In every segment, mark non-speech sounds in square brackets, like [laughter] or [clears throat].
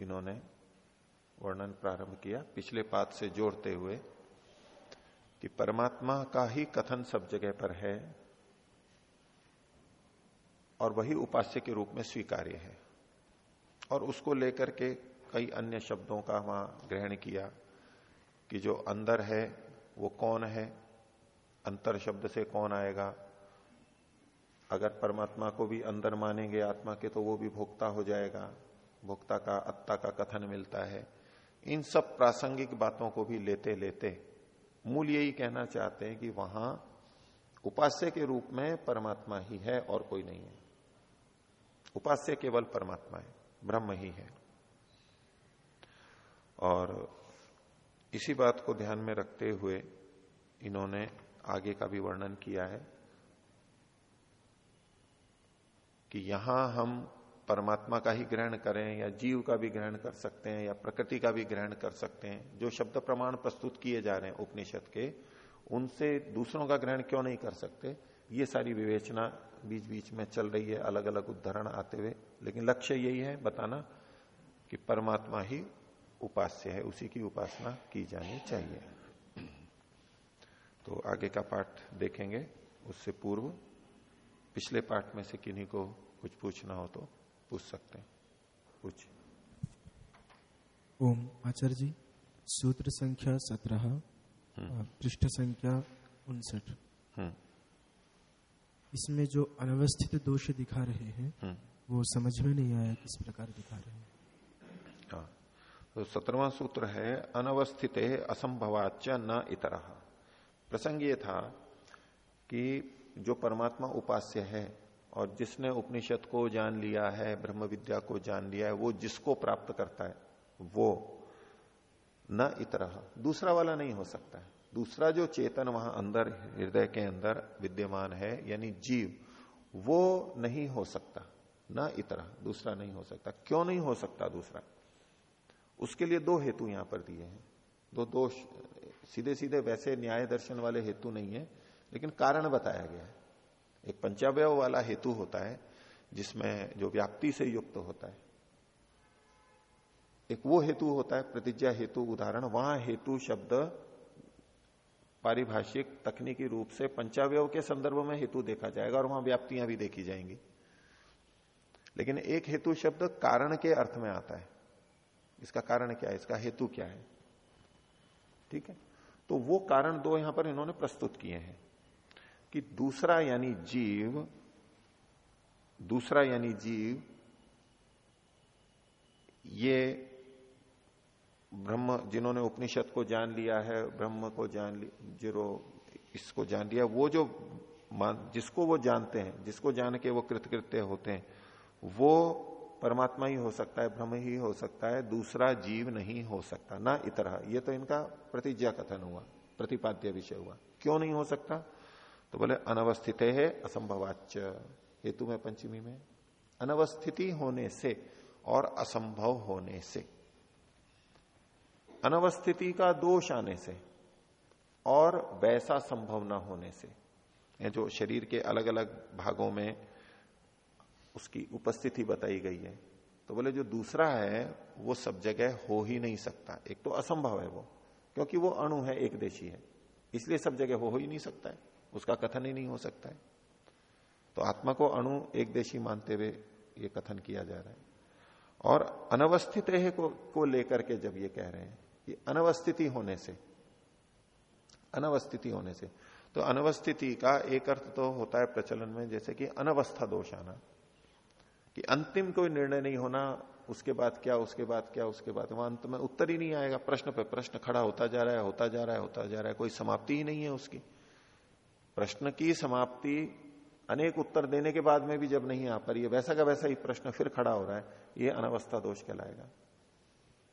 इन्होंने वर्णन प्रारंभ किया पिछले पात से जोड़ते हुए कि परमात्मा का ही कथन सब जगह पर है और वही उपास्य के रूप में स्वीकार्य है और उसको लेकर के कई अन्य शब्दों का वहाँ ग्रहण किया कि जो अंदर है, वो कौन है? अंतर शब्द से कौन आएगा? अगर परमात्मा को भी अंदर मानेंगे आत्मा के तो वो भी भोक्ता हो जाएगा। भोक्ता का, अत्ता का कथन मिलता है। इन सब प्रासंगिक बातों को भी लेते लेते मूल यही कहना चाहते हैं कि वहाँ उपास्य के रूप में परमात्मा ही है और कोई नहीं है। उपास्य केवल परमात्मा है, ब्रह्म ही है। और इसी बात को ध्यान में रखते हुए इन्होंने आगे का भी वर्णन किया है कि यहाँ हम परमात्मा का ही ग्रहण करें या जीव का भी ग्रहण कर सकते हैं या प्रकृति का भी ग्रहण कर सकते हैं, जो शब्द प्रमाण प्रस्तुत किए जा रहे हैं उपनिषद के, उनसे दूसरों का ग्रहण क्यों नहीं कर सकते? ये सारी विवेचना बीच बीच में चल रही है अलग अलग उदाहरण आते हुए। लेकिन लक्ष्य यही है बताना कि परमात्मा ही उपास्य है, उसी की उपासना की जानी चाहिए। तो आगे का पाठ देखेंगे, उससे पूर्व पिछले पाठ में से किन्हीं को कुछ पूछना हो तो। पूछ सकते हैं। पूछ ओम आचार्य जी सूत्र संख्या सत्रह हम्म। पृष्ठ संख्या उनसठ। हम्म। इसमें जो अनवस्थित दोष दिखा रहे हैं हम्म। वो समझ में नहीं आया किस प्रकार दिखा रहे हैं। हाँ। तो सत्रवा सूत्र है अनवस्थित असंभवाच न इतर। प्रसंग ये था कि जो परमात्मा उपास्य है और जिसने उपनिषद को जान लिया है, ब्रह्म विद्या को जान लिया है, वो जिसको प्राप्त करता है, वो न इतर दूसरा वाला नहीं हो सकता है। दूसरा जो चेतन वहाँ अंदर, हृदय के अंदर विद्यमान है, यानी जीव, वो नहीं हो सकता। न इतर दूसरा नहीं हो सकता। क्यों नहीं हो सकता दूसरा? उसके लिए दो हेतु यहाँ पर दिए हैं। दो दोष सीधे सीधे वैसे न्याय दर्शन वाले हेतु नहीं है, लेकिन कारण बताया गया है। एक पंचावय वाला हेतु होता है, जिसमें जो व्याप्ति से युक्त होता है। एक वो हेतु होता है, प्रतिज्ञा हेतु उदाहरण, वहाँ हेतु शब्द पारिभाषिक तकनीकी रूप से पंचावय के संदर्भ में हेतु देखा जाएगा और वहाँ व्याप्तियाँ भी देखी जाएँगी। लेकिन एक हेतु शब्द कारण के अर्थ में आता है। इसका कारण क्या है? इसका हेतु क्या है? ठीक है? तो वो कारण दो यहाँ पर इन्होंने प्रस्तुत किए हैं। कि दूसरा यानी जीव, दूसरा यानी जीव, ये ब्रह्म जिन्होंने उपनिषद को जान लिया है, ब्रह्म को जान जिरो, इसको जान लिया, वो जो मान, जिसको वो जानते हैं, जिसको जान के वो कृतकृत्य होते हैं, वो परमात्मा ही हो सकता है, ब्रह्म ही हो सकता है, दूसरा जीव नहीं हो सकता, ना इतर ये तो इनका प्रतिज्ञा कथन हुआ, प्रतिपाद्य विषय हुआ। क्यों नहीं हो सकता? तो बोले, अनवस्थित है असंभवाच हेतु में पंचमी में। अनवस्थिति होने से और असंभव होने से। अनवस्थिति का दोष आने से और वैसा संभव ना होने से। जो शरीर के अलग अलग भागों में उसकी उपस्थिति बताई गई है। तो बोले, जो दूसरा है, वो सब जगह हो ही नहीं सकता। एक तो असंभव है वो, क्योंकि वो अणु है, एक देशी है। इसलिए सब जगह हो ही नहीं सकता है। उसका कथन ही नहीं हो सकता है। तो आत्मा को अणु एक देशी मानते हुए ये कथन किया जा रहा है। और अनवस्थित है को, को लेकर के जब ये कह रहे हैं कि अनवस्थिति होने से अनवस्थिति होने से तो अनवस्थिति का एक अर्थ तो होता है प्रचलन में जैसे कि अनवस्था दोष आना। कि अंतिम कोई निर्णय नहीं होना उसके बाद क्या उसके बाद क्या उसके बाद वहाँ अंत में उत्तर ही नहीं आएगा। प्रश्न पे प्रश्न खड़ा होता जा रहा है होता जा रहा है होता जा रहा है कोई समाप्ति ही नहीं है उसकी। प्रश्न की समाप्ति अनेक उत्तर देने के बाद में भी जब नहीं आ पा रही है, वैसा का वैसा ही प्रश्न फिर खड़ा हो रहा है, ये अनवस्था दोष कहलाएगा।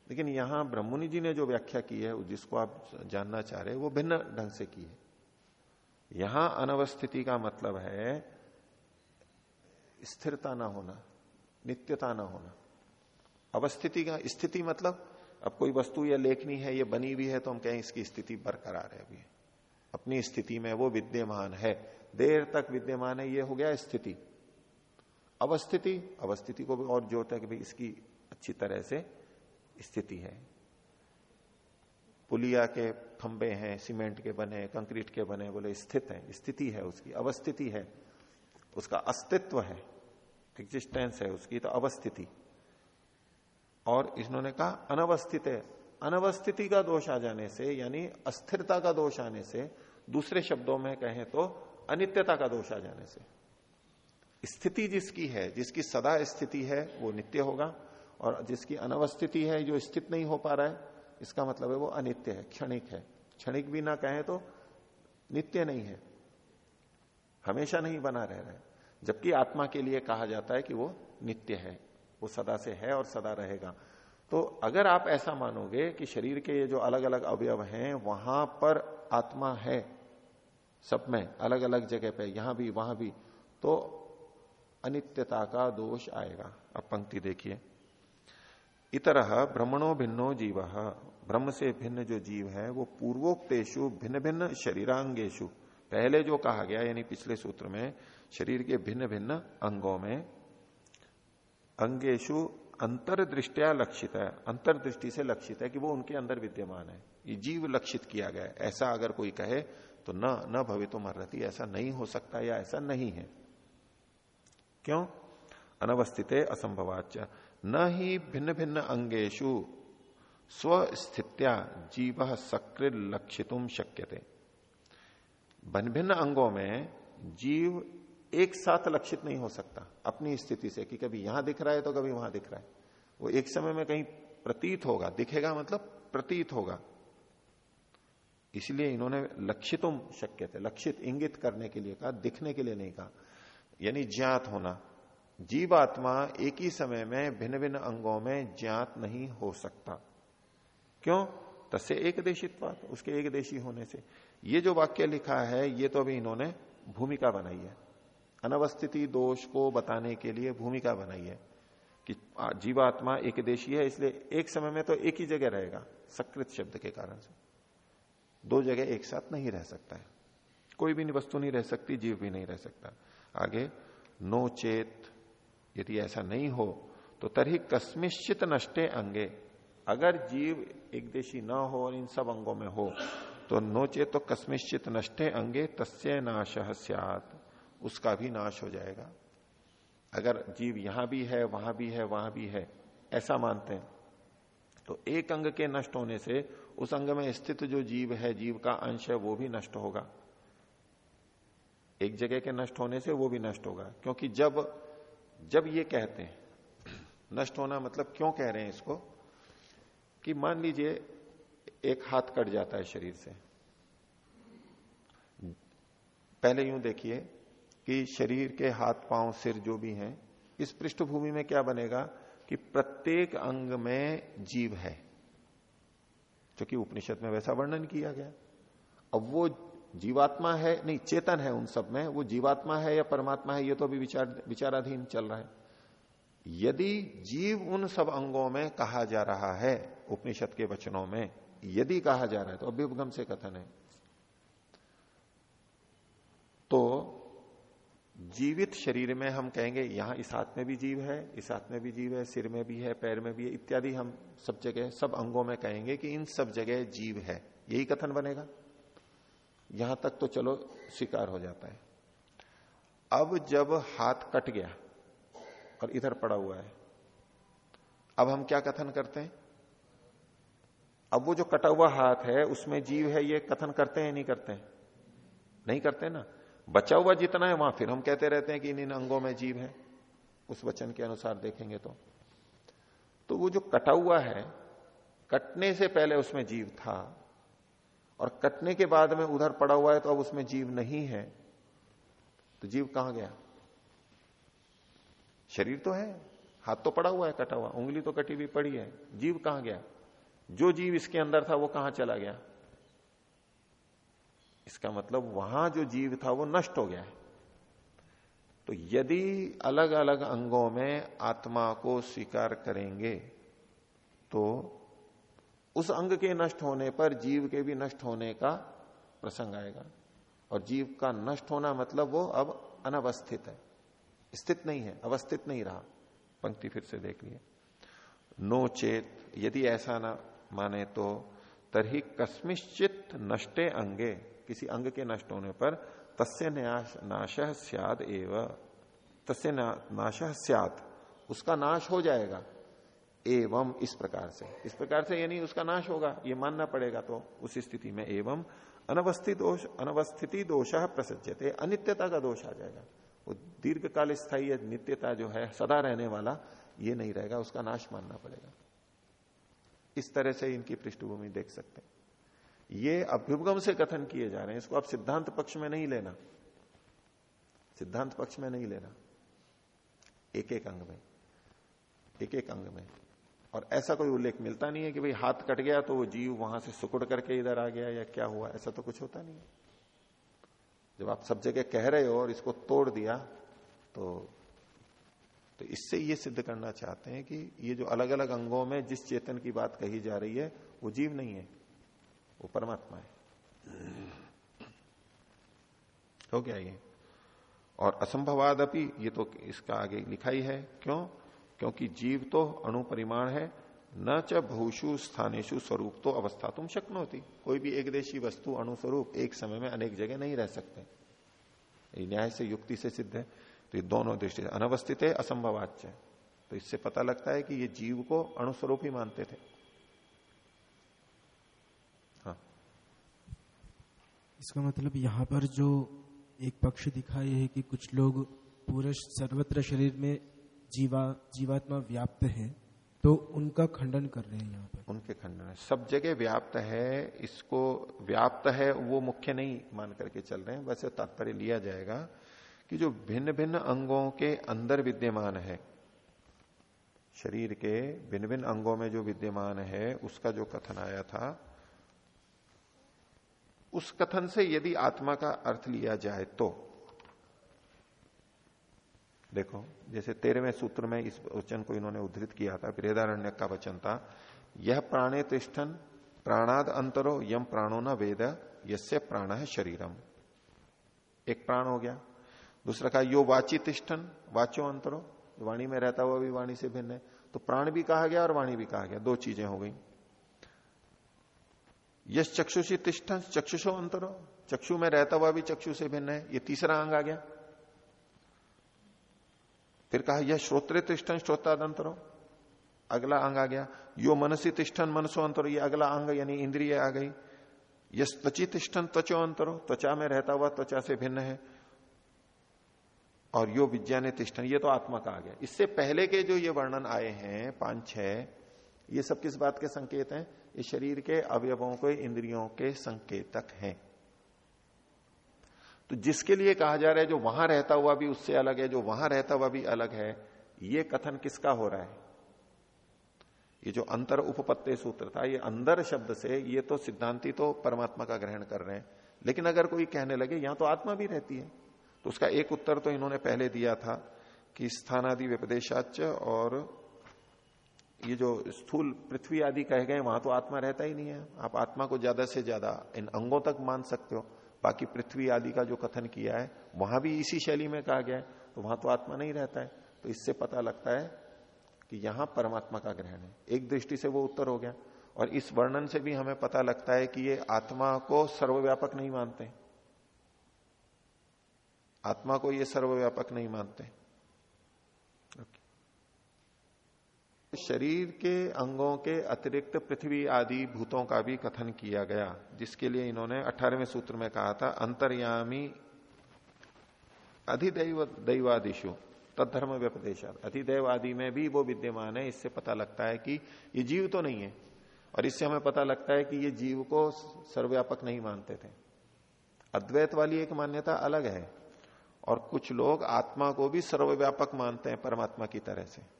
लेकिन यहाँ ब्रह्मणि जी ने जो व्याख्या की है, जिसको आप जानना चाह रहे हैं, वो भिन्न ढंग से की है। यहाँ अनवस्थिति का मतलब है स्थिरता ना होना, नित्यता ना होना। अवस्थिति का स्थिति मतलब अब कोई वस्तु या लेखनी है, ये बनी हुई है तो हम कहें इसकी स्थिति बरकरार है अभी। अपनी स्थिति में वो विद्यमान है। देर तक विद्यमान है, ये हो गया स्थिति। अवस्थिति अवस्थिति को भी और जोड़ता है कि भाई इसकी अच्छी तरह से स्थिति है। पुलिया के खंबे हैं, सीमेंट के बने, कंक्रीट के बने, बोले स्थित है, स्थिति है उसकी अवस्थिति है। उसका अस्तित्व है एग्जिस्टेंस है उसकी तो अवस्थिति और इन्होंने कहा, अनवस्थित है। अनवस्थिति का दोष आ जाने से, यानी अस्थिरता का दोष आने से, दूसरे शब्दों में कहें तो अनित्यता का दोष आ जाने से। स्थिति जिसकी है, जिसकी सदा स्थिति है, वो नित्य होगा, और जिसकी अनवस्थिति है, जो स्थित नहीं हो पा रहा है, इसका मतलब है वो अनित्य है, क्षणिक है। क्षणिक भी ना कहें तो नित्य नहीं है। हमेशा नहीं बना रह रहा है, जबकि आत्मा के लिए कहा जाता है कि वो नित्य है, वो सदा से है और सदा रहेगा। तो अगर आप ऐसा मानोगे कि शरीर के ये जो अलग अलग अवयव हैं, वहाँ पर आत्मा है, सब में अलग अलग जगह पे, यहाँ भी, वहाँ भी तो अनित्यता का दोष आएगा। अब पंक्ति देखिए। इतर ब्रह्मणो भिन्नो जीव। ब्रह्म से भिन्न जो जीव है, वो पूर्वोक्तेशु भिन्न भिन्न शरीरांगेशु पहले जो कहा गया, यानी पिछले सूत्र में, शरीर के भिन्न भिन्न अंगों में अंगेशु अंतरदृष्टिया लक्षित है, अंतर्दृष्टि से लक्षित है कि वो उनके अंदर विद्यमान है। ये जीव लक्षित किया गया है। ऐसा अगर कोई कहे तो न न भवितो मर्रती ऐसा नहीं हो सकता या ऐसा नहीं है। क्यों? अनवस्थित असंभवाच न ही भिन्न भिन्न अंगेशु स्वस्थित्या जीव सक्रिय लक्षितुम शक्य थे भिन्न भिन्न अंगों में जीव एक साथ लक्षित नहीं हो सकता। अपनी स्थिति से कि कभी यहाँ दिख रहा है तो कभी वहाँ दिख रहा है। वो एक समय में कहीं प्रतीत होगा। दिखेगा मतलब प्रतीत होगा। इसलिए इन्होंने लक्षितुम शक्य थे। लक्षित इंगित करने के लिए कहा, दिखने के लिए नहीं कहा। यानी ज्ञात होना। जीवात्मा एक ही समय में भिन्न भिन्न अंगों में ज्ञात नहीं हो सकता। क्यों? तसे एक देशित्वात उसके एक देशी होने से। ये जो वाक्य लिखा है, ये तो अभी इन्होंने भूमिका बनाई है। अनवस्थिति दोष को बताने के लिए भूमिका बनाई है कि जीवात्मा एक देशी है, इसलिए एक समय में तो एक ही जगह रहेगा, सकृत शब्द के कारण से। दो जगह एक साथ नहीं रह सकता है। कोई भी वस्तु नहीं रह सकती, जीव भी नहीं रह सकता। आगे, नो चेत, यदि ऐसा नहीं हो तो तरही कस्मिश्चित नष्टे अंगे। अगर जीव एक देशी न हो और इन सब अंगों में हो तो नोचे तो कस्मिश्चित नष्टे अंगे, तस्य नाश उसका भी नाश हो जाएगा। अगर जीव यहाँ भी है, वहाँ भी है, वहाँ भी है, ऐसा मानते हैं। तो एक अंग के नष्ट होने से उस अंग में स्थित जो जीव है, जीव का अंश है, वो भी नष्ट होगा। एक जगह के नष्ट होने से वो भी नष्ट होगा। क्योंकि जब जब ये कहते हैं, नष्ट होना मतलब क्यों कह रहे हैं इसको? कि मान लीजिए, एक हाथ कट जाता है शरीर से। पहले यूँ देखिए कि शरीर के हाथ पाँव सिर जो भी हैं, इस पृष्ठभूमि में क्या बनेगा कि प्रत्येक अंग में जीव है। क्योंकि उपनिषद में वैसा वर्णन किया गया। अब वो जीवात्मा है, नहीं, चेतन है उन सब में, वो जीवात्मा है या परमात्मा है, ये तो अभी विचार, विचाराधीन चल रहा है। यदि जीव उन सब अंगों में कहा जा रहा है, उपनिषद के वचनों में, यदि कहा जा रहा है तो अभ्युपगम से कथन है। तो जीवित शरीर में हम कहेंगे, यहाँ इस हाथ में भी जीव है, इस हाथ में भी जीव है, सिर में भी है, पैर में भी है, इत्यादि हम सब जगह, सब अंगों में कहेंगे कि इन सब जगह जीव है। यही कथन बनेगा। यहाँ तक तो चलो, स्वीकार हो जाता है। अब जब हाथ कट गया और इधर पड़ा हुआ है, अब हम क्या कथन करते हैं? अब वो जो कटा हुआ हाथ है, उसमें जीव है, ये कथन करते हैं नहीं करते हैं? नहीं करते ना? बचा हुआ जितना है वहाँ फिर हम कहते रहते हैं कि इन इन अंगों में जीव है। उस वचन के अनुसार देखेंगे तो। तो वो जो कटा हुआ है, कटने से पहले उसमें जीव था और कटने के बाद में उधर पड़ा हुआ है तो अब उसमें जीव नहीं है। तो जीव कहाँ गया? शरीर तो है, हाथ तो पड़ा हुआ है, कटा हुआ, उंगली तो कटी हुई पड़ी है। जीव कहाँ गया? जो जीव इसके अंदर था वो कहाँ चला गया? इसका मतलब वहाँ जो जीव था वो नष्ट हो गया है। तो यदि अलग अलग अंगों में आत्मा को स्वीकार करेंगे तो उस अंग के नष्ट होने पर जीव के भी नष्ट होने का प्रसंग आएगा। और जीव का नष्ट होना मतलब वो अब अनवस्थित है। स्थित नहीं है, अवस्थित नहीं रहा। पंक्ति फिर से देख लिए। नो चेत, यदि ऐसा ना माने तो तरही कस्मिश्चित नष्टे अंगे किसी अंग के नष्ट होने पर तस्य नाश सियाद एव। तस्य नाश सियाद उसका नाश हो जाएगा। एवं इस प्रकार से। इस प्रकार से यानी उसका नाश होगा। ये मानना पड़ेगा तो उस स्थिति में एवं अनवस्थित दोष अनवस्थिति दोष प्रसज्जते अनित्यता का दोष आ जाएगा। वो दीर्घ काल स्थायी नित्यता जो है, सदा रहने वाला, ये नहीं रहेगा। उसका नाश मानना पड़ेगा। इस तरह से इनकी पृष्ठभूमि देख सकते हैं। ये अभ्युपगम से कथन किए जा रहे हैं। इसको आप सिद्धांत पक्ष में नहीं लेना। सिद्धांत पक्ष में नहीं लेना। एक एक अंग में। एक एक अंग में। और ऐसा कोई उल्लेख मिलता नहीं है कि भाई हाथ कट गया तो वो जीव वहाँ से सुकुड़ करके इधर आ गया या क्या हुआ। ऐसा तो कुछ होता नहीं है। जब आप सब जगह कह रहे हो और इसको तोड़ दिया तो तो इससे ये सिद्ध करना चाहते हैं कि ये जो अलग अलग अंगों में जिस चेतन की बात कही जा रही है, वो जीव नहीं है। वो परमात्मा है। हो गया ये। और असंभवाद अपनी ये तो इसका आगे लिखा ही है। क्यों? क्योंकि जीव तो अणुपरिमाण है, न च बहुषु स्थानेशु स्वरूप तो अवस्था तुम शक्न होती कोई भी एक देशी वस्तु, अणुस्वरूप, एक समय में अनेक जगह नहीं रह सकते। न्याय से, युक्ति से सिद्ध है। तो ये दोनों दृष्टि अनवस्थित है, असंभवाच्य तो इससे पता लगता है कि ये जीव को अणुस्वरूप ही मानते थे। इसका मतलब यहाँ पर जो एक पक्ष दिखाई है कि कुछ लोग पूरे सर्वत्र शरीर में जीवा, जीवात्मा व्याप्त है तो उनका खंडन कर रहे हैं यहाँ पर। उनके खंडन है। सब जगह व्याप्त है, इसको व्याप्त है, वो मुख्य नहीं मान करके चल रहे हैं। वैसे तात्पर्य लिया जाएगा कि जो भिन्न भिन्न अंगों के अंदर विद्यमान है, शरीर के भिन्न भिन्न अंगों में जो विद्यमान है, उसका जो कथन आया था उस कथन से यदि आत्मा का अर्थ लिया जाए तो। देखो, जैसे तेरहवें सूत्र में इस वचन को इन्होंने उद्धृत किया था वेदारण्य का वचन था यह प्राणे तिष्ठन, प्राणाद अंतरो यम प्राणो न वेद यसे प्राण है शरीरम। एक प्राण हो गया। दूसरा कहा, यो वाची तिष्ठन, वाचो अंतरो, वाणी में रहता हुआ भी वाणी से भिन्न है। तो प्राण भी कहा गया और वाणी भी कहा गया। दो चीज़ें हो गई। यश चक्षुषी तिष्ठन चक्षुषो अंतरो। चक्षु में रहता हुआ भी चक्षु से भिन्न है। ये तीसरा अंग आ गया। फिर कहा, यह श्रोत्र तिष्ठन, श्रोतादंतरो। अगला अंग आ गया। यो मनसी तिष्ठन, मनसो अंतरो। ये अगला अंग यानी इंद्रिय आ गई। यश त्वची तिष्ठन, त्वचो अंतरो। त्वचा में रहता हुआ त्वचा से भिन्न है। और यो विज्ञान तिष्ठन। ये तो आत्मा का आ गया। इससे पहले के जो ये वर्णन आए हैं, पाँच, छह ये सब किस बात के संकेत हैं? इस शरीर के अवयवों के, इंद्रियों के संकेतक हैं। तो जिसके लिए कहा जा रहा है, जो वहाँ रहता हुआ भी उससे अलग है, जो वहाँ रहता हुआ भी अलग है, ये कथन किसका हो रहा है? ये जो अंतर उपपत्ति सूत्र था, ये अंदर शब्द से, ये तो सिद्धांति तो परमात्मा का ग्रहण कर रहे हैं। लेकिन अगर कोई कहने लगे, यहाँ तो आत्मा भी रहती है। तो उसका एक उत्तर तो इन्होंने पहले दिया था कि स्थानादि व्यपदेशाच और ये जो स्थूल पृथ्वी आदि कहे गए वहाँ तो आत्मा रहता ही नहीं है। आप आत्मा को ज़्यादा से ज़्यादा इन अंगों तक मान सकते हो। बाकी पृथ्वी आदि का जो कथन किया है, वहाँ भी इसी शैली में कहा गया है तो वहाँ तो आत्मा नहीं रहता है। तो इससे पता लगता है कि यहाँ परमात्मा का ग्रहण है। एक दृष्टि से वो उत्तर हो गया। और इस वर्णन से भी हमें पता लगता है कि ये आत्मा को सर्वव्यापक नहीं मानते। आत्मा को ये सर्वव्यापक नहीं मानते। शरीर के अंगों के अतिरिक्त पृथ्वी आदि भूतों का भी कथन किया गया, जिसके लिए इन्होंने अठारहवें सूत्र में कहा था, अंतर्यामी अधिदैव दैवादिशु तत्धर्म व्यपदेशा। अधिदैव आदि में भी वो विद्यमान है, इससे पता लगता है कि ये जीव तो नहीं है, और इससे हमें पता लगता है कि ये जीव को सर्वव्यापक नहीं मानते थे। अद्वैत वाली एक मान्यता अलग है, और कुछ लोग आत्मा को भी सर्वव्यापक मानते हैं परमात्मा की तरह से।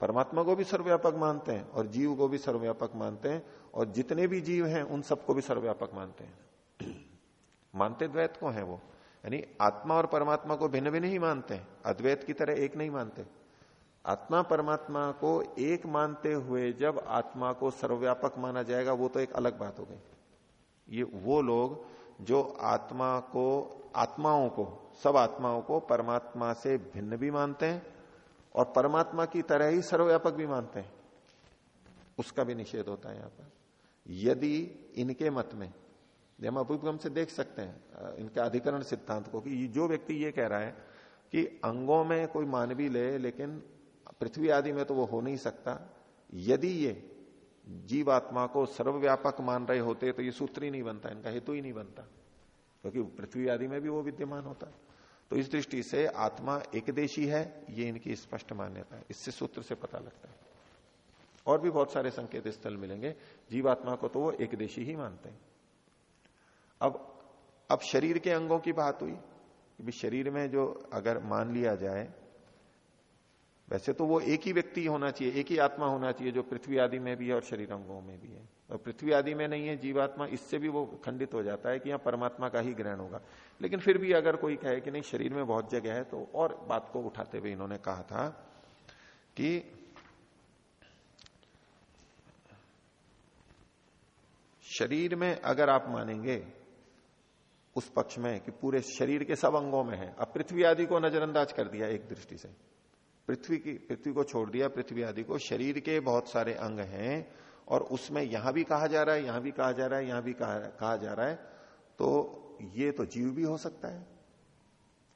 परमात्मा को भी सर्वव्यापक मानते हैं और जीव को भी सर्वव्यापक मानते हैं और जितने भी जीव हैं, उन सबको भी सर्वव्यापक मानते हैं। [clears throat] मानते द्वैत को हैं वो। यानी आत्मा और परमात्मा को भिन्न भिन्न ही मानते हैं अद्वैत की तरह एक नहीं मानते। आत्मा परमात्मा को एक मानते हुए जब आत्मा को सर्वव्यापक माना जाएगा, वो तो एक अलग बात हो गई। ये वो लोग जो आत्मा को, आत्माओं को, सब आत्माओं को परमात्मा से भिन्न भी मानते हैं और परमात्मा की तरह ही सर्वव्यापक भी मानते हैं। उसका भी निषेध होता है यहाँ पर। यदि इनके मत में हम अभुगम से देख सकते हैं इनके अधिकरण सिद्धांत को कि जो व्यक्ति ये कह रहा है कि अंगों में कोई मानवी ले, लेकिन पृथ्वी आदि में तो वो हो नहीं सकता, यदि ये जीवात्मा को सर्वव्यापक मान रहे होते तो ये सूत्र ही नहीं बनता, इनका हेतु ही नहीं बनता, क्योंकि पृथ्वी आदि में भी वो विद्यमान होता। तो इस दृष्टि से आत्मा एक देशी है, ये इनकी स्पष्ट मान्यता है। इससे सूत्र से पता लगता है। और भी बहुत सारे संकेत स्थल मिलेंगे। जीवात्मा को तो वो एकदेशी ही मानते हैं। अब अब शरीर के अंगों की बात हुई शरीर में जो अगर मान लिया जाए, वैसे तो वो एक ही व्यक्ति होना चाहिए, एक ही आत्मा होना चाहिए जो पृथ्वी आदि में भी है और शरीर अंगों में भी है। और पृथ्वी आदि में नहीं है, जीवात्मा, इससे भी वो खंडित हो जाता है कि यहाँ परमात्मा का ही ग्रहण होगा। लेकिन फिर भी अगर कोई कहे कि नहीं, शरीर में बहुत जगह है तो और बात को उठाते हुए इन्होंने कहा था कि शरीर में अगर आप मानेंगे उस पक्ष में कि पूरे शरीर के सब अंगों में है, अब पृथ्वी आदि को नजरअंदाज कर दिया एक दृष्टि से। पृथ्वी की, पृथ्वी को छोड़ दिया, पृथ्वी आदि को। शरीर के बहुत सारे अंग हैं और उसमें यहाँ भी कहा जा रहा है यहाँ भी कहा जा रहा है यहाँ भी कहा, जा रहा है तो ये तो जीव भी हो सकता है।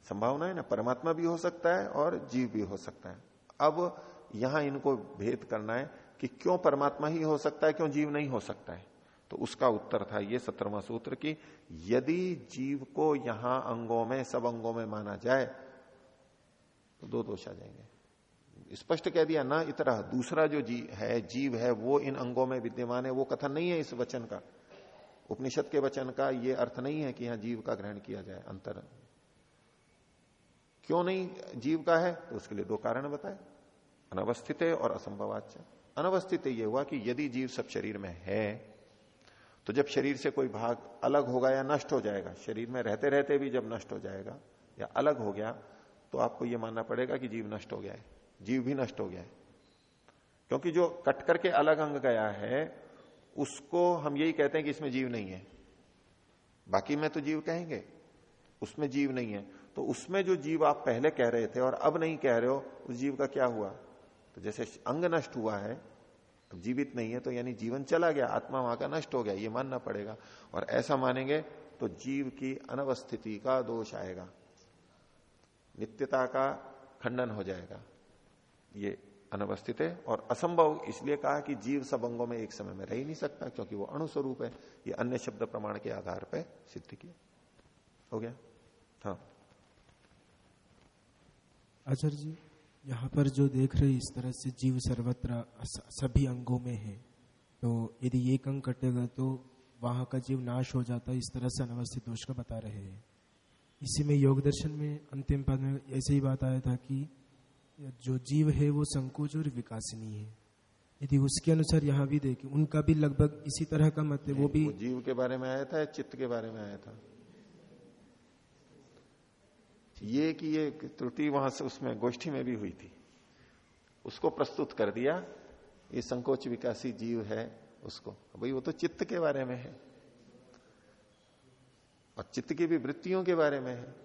संभावना है ना? परमात्मा भी हो सकता है और जीव भी हो सकता है। अब यहाँ इनको भेद करना है कि क्यों परमात्मा ही हो सकता है क्यों जीव नहीं हो सकता है। तो उसका उत्तर था ये सत्रवा सूत्र की यदि जीव को यहाँ अंगों में सब अंगों में माना जाए तो दो दोष आ जाएँगे। स्पष्ट कह दिया, ना इतना दूसरा जो जी है, जीव है, वो इन अंगों में विद्यमान है, वो कथन नहीं है इस वचन का। उपनिषद के वचन का ये अर्थ नहीं है कि यहाँ जीव का ग्रहण किया जाए, अंतर। क्यों नहीं? जीव का है तो उसके लिए दो कारण बताए। अनवस्थित और असंभवाच्य। अनवस्थित ये हुआ कि यदि जीव सब शरीर में है तो जब शरीर से कोई भाग अलग होगा या नष्ट हो जाएगा, शरीर में रहते रहते भी जब नष्ट हो जाएगा या अलग हो गया तो आपको यह मानना पड़ेगा कि जीव नष्ट हो गया है। जीव भी नष्ट हो गया है। क्योंकि जो कट करके अलग अंग गया है, उसको हम यही कहते हैं कि इसमें जीव नहीं है। बाकी में तो जीव कहेंगे, उसमें जीव नहीं है। तो उसमें जो जीव आप पहले कह रहे थे और अब नहीं कह रहे हो, उस जीव का क्या हुआ? तो जैसे अंग नष्ट हुआ है तो जीवित नहीं है तो यानी जीवन चला गया, आत्मा वहाँ का नष्ट हो गया, ये मानना पड़ेगा। और ऐसा मानेंगे तो जीव की अनवस्थिति का दोष आएगा। नित्यता का खंडन हो जाएगा। ये अनवस्थित है और असंभव इसलिए कहा कि जीव सब अंगों में एक समय में रह ही नहीं सकता, क्योंकि वो अणुस्वरूप है। ये अन्य शब्द प्रमाण के आधार पर सिद्ध किया। हो गया? हाँ। आचार्य जी, यहाँ पर जो देख रहे इस तरह से जीव सर्वत्र सभी अंगों में है। तो यदि एक अंग कटेगा तो वहाँ का जीव नाश हो जाता है इस तरह से अनवस्थित दोष का बता रहे हैं। इसी में योग दर्शन में, अंतिम पद में ऐसे ही बात आया था कि जो जीव है वो संकोच और विकासनी है। यदि उसके अनुसार यहाँ भी देखें उनका भी लगभग इसी तरह का मत है वो भी वो जीव के बारे में आया था या चित्त के बारे में आया था? ये कि ये त्रुटि वहाँ से उसमें गोष्ठी में भी हुई थी। उसको प्रस्तुत कर दिया ये संकोच विकासी जीव है उसको। भाई वो तो चित्त के बारे में है। और चित्त की भी वृत्तियों के बारे में है।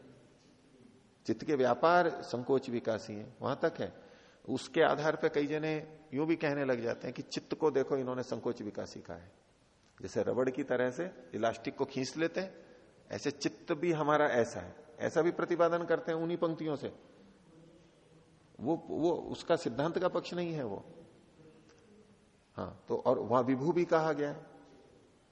चित्त के व्यापार संकोच विकासी है, वहाँ तक है। उसके आधार पर कई जने यूँ भी कहने लग जाते हैं कि चित्त को देखो, इन्होंने संकोच विकासी कहा है। जैसे रबड़ की तरह से इलास्टिक को खींच लेते हैं, ऐसे चित्त भी हमारा ऐसा है। ऐसा भी प्रतिपादन करते हैं उन्हीं पंक्तियों से। वो वो, उसका सिद्धांत का पक्ष नहीं है वो। हाँ तो और वहाँ विभू भी कहा गया है।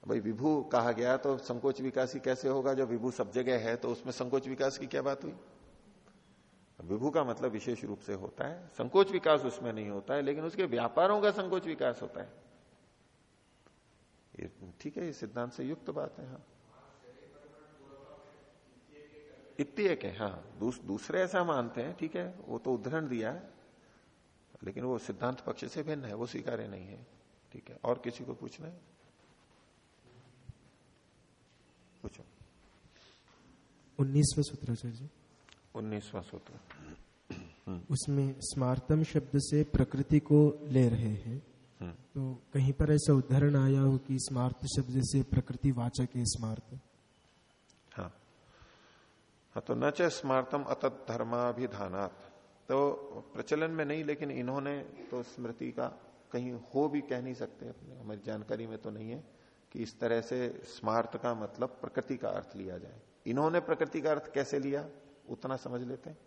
भाई, विभू कहा गया तो संकोच विकासी कैसे होगा? जो विभू सब जगह है तो उसमें संकोच विकास की क्या बात हुई? विभू का मतलब विशेष रूप से होता है। संकोच विकास उसमें नहीं होता है लेकिन उसके व्यापारों का संकोच विकास होता है। ठीक है ये सिद्धांत से युक्त बात है हाँ। इतने के हाँ। दूस, दूसरे ऐसा मानते हैं ठीक है वो तो उदाहरण दिया है लेकिन वो सिद्धांत पक्ष से भिन्न है वो स्वीकार्य नहीं है ठीक है। और किसी को पूछना है? पूछो। उन्नीसवा सूत्र जी। उन्नीसवा सूत्र। उसमें स्मार्तम शब्द से प्रकृति को ले रहे हैं। हम्म। तो कहीं पर ऐसा उदाहरण आया हो कि स्मार्त शब्द से प्रकृति वाचक है स्मार्त। हाँ। हाँ तो न च स्मार्तम अतत धर्माभिधानात। तो प्रचलन में नहीं लेकिन इन्होंने तो स्मृति का कहीं हो भी कह नहीं सकते अपने। हमारी जानकारी में तो नहीं है कि इस तरह से स्मार्त का मतलब प्रकृति का अर्थ लिया जाए। इन्होंने प्रकृति का अर्थ कैसे लिया? उतना समझ लेते हैं।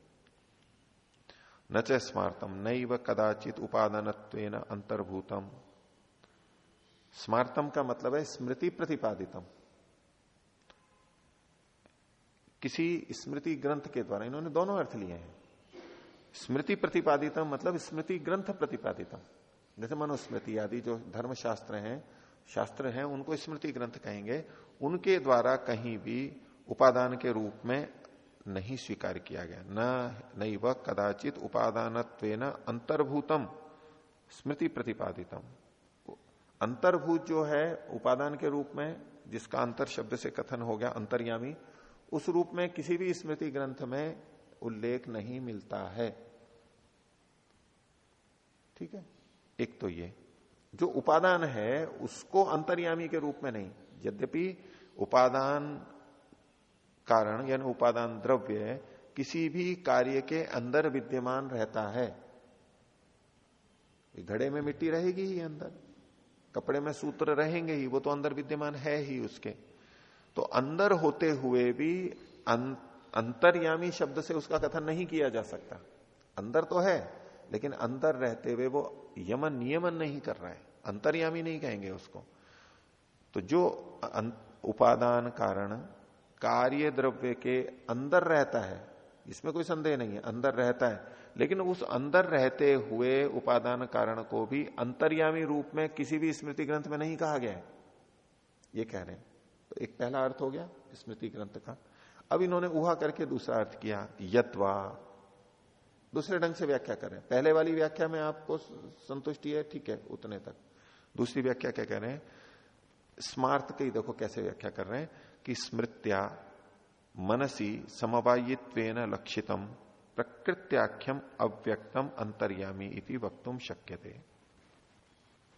न च स्मार्तम नई व कदाचित उपादान अंतर्भूतम स्मार्तम का मतलब है स्मृति प्रतिपादितम। किसी स्मृति ग्रंथ के द्वारा, इन्होंने दोनों अर्थ लिए हैं। स्मृति प्रतिपादितम मतलब स्मृति ग्रंथ प्रतिपादितम। जैसे मनुस्मृति आदि जो धर्म शास्त्र हैं शास्त्र हैं, उनको स्मृति ग्रंथ कहेंगे। उनके द्वारा कहीं भी उपादान के रूप में नहीं स्वीकार किया गया। न नहीं वह कदाचित उपादान अंतर्भूतम, स्मृति प्रतिपादितम। अंतर्भूत जो है, उपादान के रूप में, जिसका अंतर शब्द से कथन हो गया, अंतर्यामी, उस रूप में किसी भी स्मृति ग्रंथ में उल्लेख नहीं मिलता है। ठीक है? एक तो ये। जो उपादान है, उसको अंतर्यामी के रूप में नहीं। यद्यपि उपादान कारण यानी उपादान द्रव्य किसी भी कार्य के अंदर विद्यमान रहता है। घड़े में मिट्टी रहेगी ही अंदर। कपड़े में सूत्र रहेंगे ही वो तो अंदर विद्यमान है ही उसके। तो अंदर होते हुए भी अं, अंतर्यामी शब्द से उसका कथन नहीं किया जा सकता। अंदर तो है लेकिन अंदर रहते हुए वो यमन नियमन नहीं कर रहा है। अंतर्यामी नहीं कहेंगे उसको। तो जो अं, उपादान कारण कार्य द्रव्य के अंदर रहता है, इसमें कोई संदेह नहीं है, अंदर रहता है। लेकिन उस अंदर रहते हुए उपादान कारण को भी अंतर्यामी रूप में किसी भी स्मृति ग्रंथ में नहीं कहा गया है। ये कह रहे हैं। तो एक पहला अर्थ हो गया स्मृति ग्रंथ का। अब इन्होंने उहा करके दूसरा अर्थ किया यत्वा। दूसरे ढंग से व्याख्या करें पहले वाली व्याख्या में आपको संतुष्टि है, ठीक है, उतने तक। दूसरी व्याख्या क्या कह रहे हैं? स्मार्थ की देखो कैसे व्याख्या कर रहे हैं। कि स्मृत्या मनसी समवायित्व लक्षितम, प्रकृत्याख्यम अव्यक्तम अंतर्यामी इति वक्तुम शक्य थे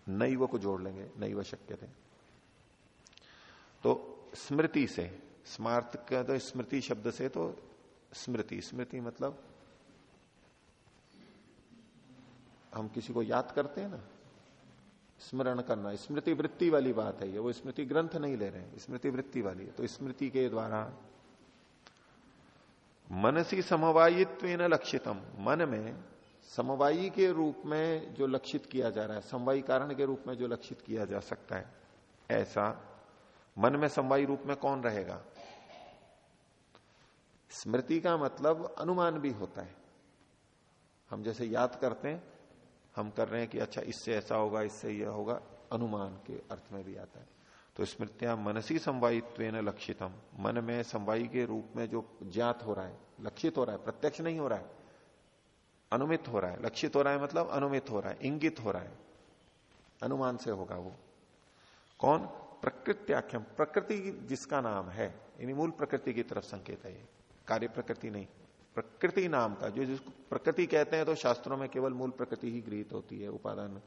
नैव को जोड़ लेंगे, नैव शक्य थे तो स्मृति से, स्मार्थ का तो स्मृति शब्द से तो स्मृति स्मृति मतलब हम किसी को याद करते हैं ना? स्मरण करना स्मृति वृत्ति वाली बात है ये, वो स्मृति ग्रंथ नहीं ले रहे हैं स्मृति वृत्ति वाली है तो स्मृति के द्वारा मनसी समवायित्व न लक्षितम, मन में समवायी के रूप में जो लक्षित किया जा रहा है, समवायी कारण के रूप में जो लक्षित किया जा सकता है, ऐसा मन में समवायी रूप में कौन रहेगा? स्मृति का मतलब अनुमान भी होता है। हम जैसे याद करते हैं हम कर रहे हैं कि अच्छा इससे ऐसा होगा, इससे यह होगा, अनुमान के अर्थ में भी आता है। तो स्मृतियाँ मनसी संवायित्व लक्षितम। मन में संवाई के रूप में जो ज्ञात हो रहा है, लक्षित हो रहा है, प्रत्यक्ष नहीं हो रहा है, अनुमित हो रहा है। लक्षित हो रहा है मतलब अनुमित हो रहा है, इंगित हो रहा है। अनुमान से होगा वो। कौन? प्रकृत्याख्यम। प्रकृति जिसका नाम है, यानी मूल प्रकृति की तरफ़ संकेत है कार्य प्रकृति नहीं। प्रकृति नाम का, जो जिसको प्रकृति कहते हैं तो शास्त्रों में केवल मूल प्रकृति ही गृहित होती है, उपादान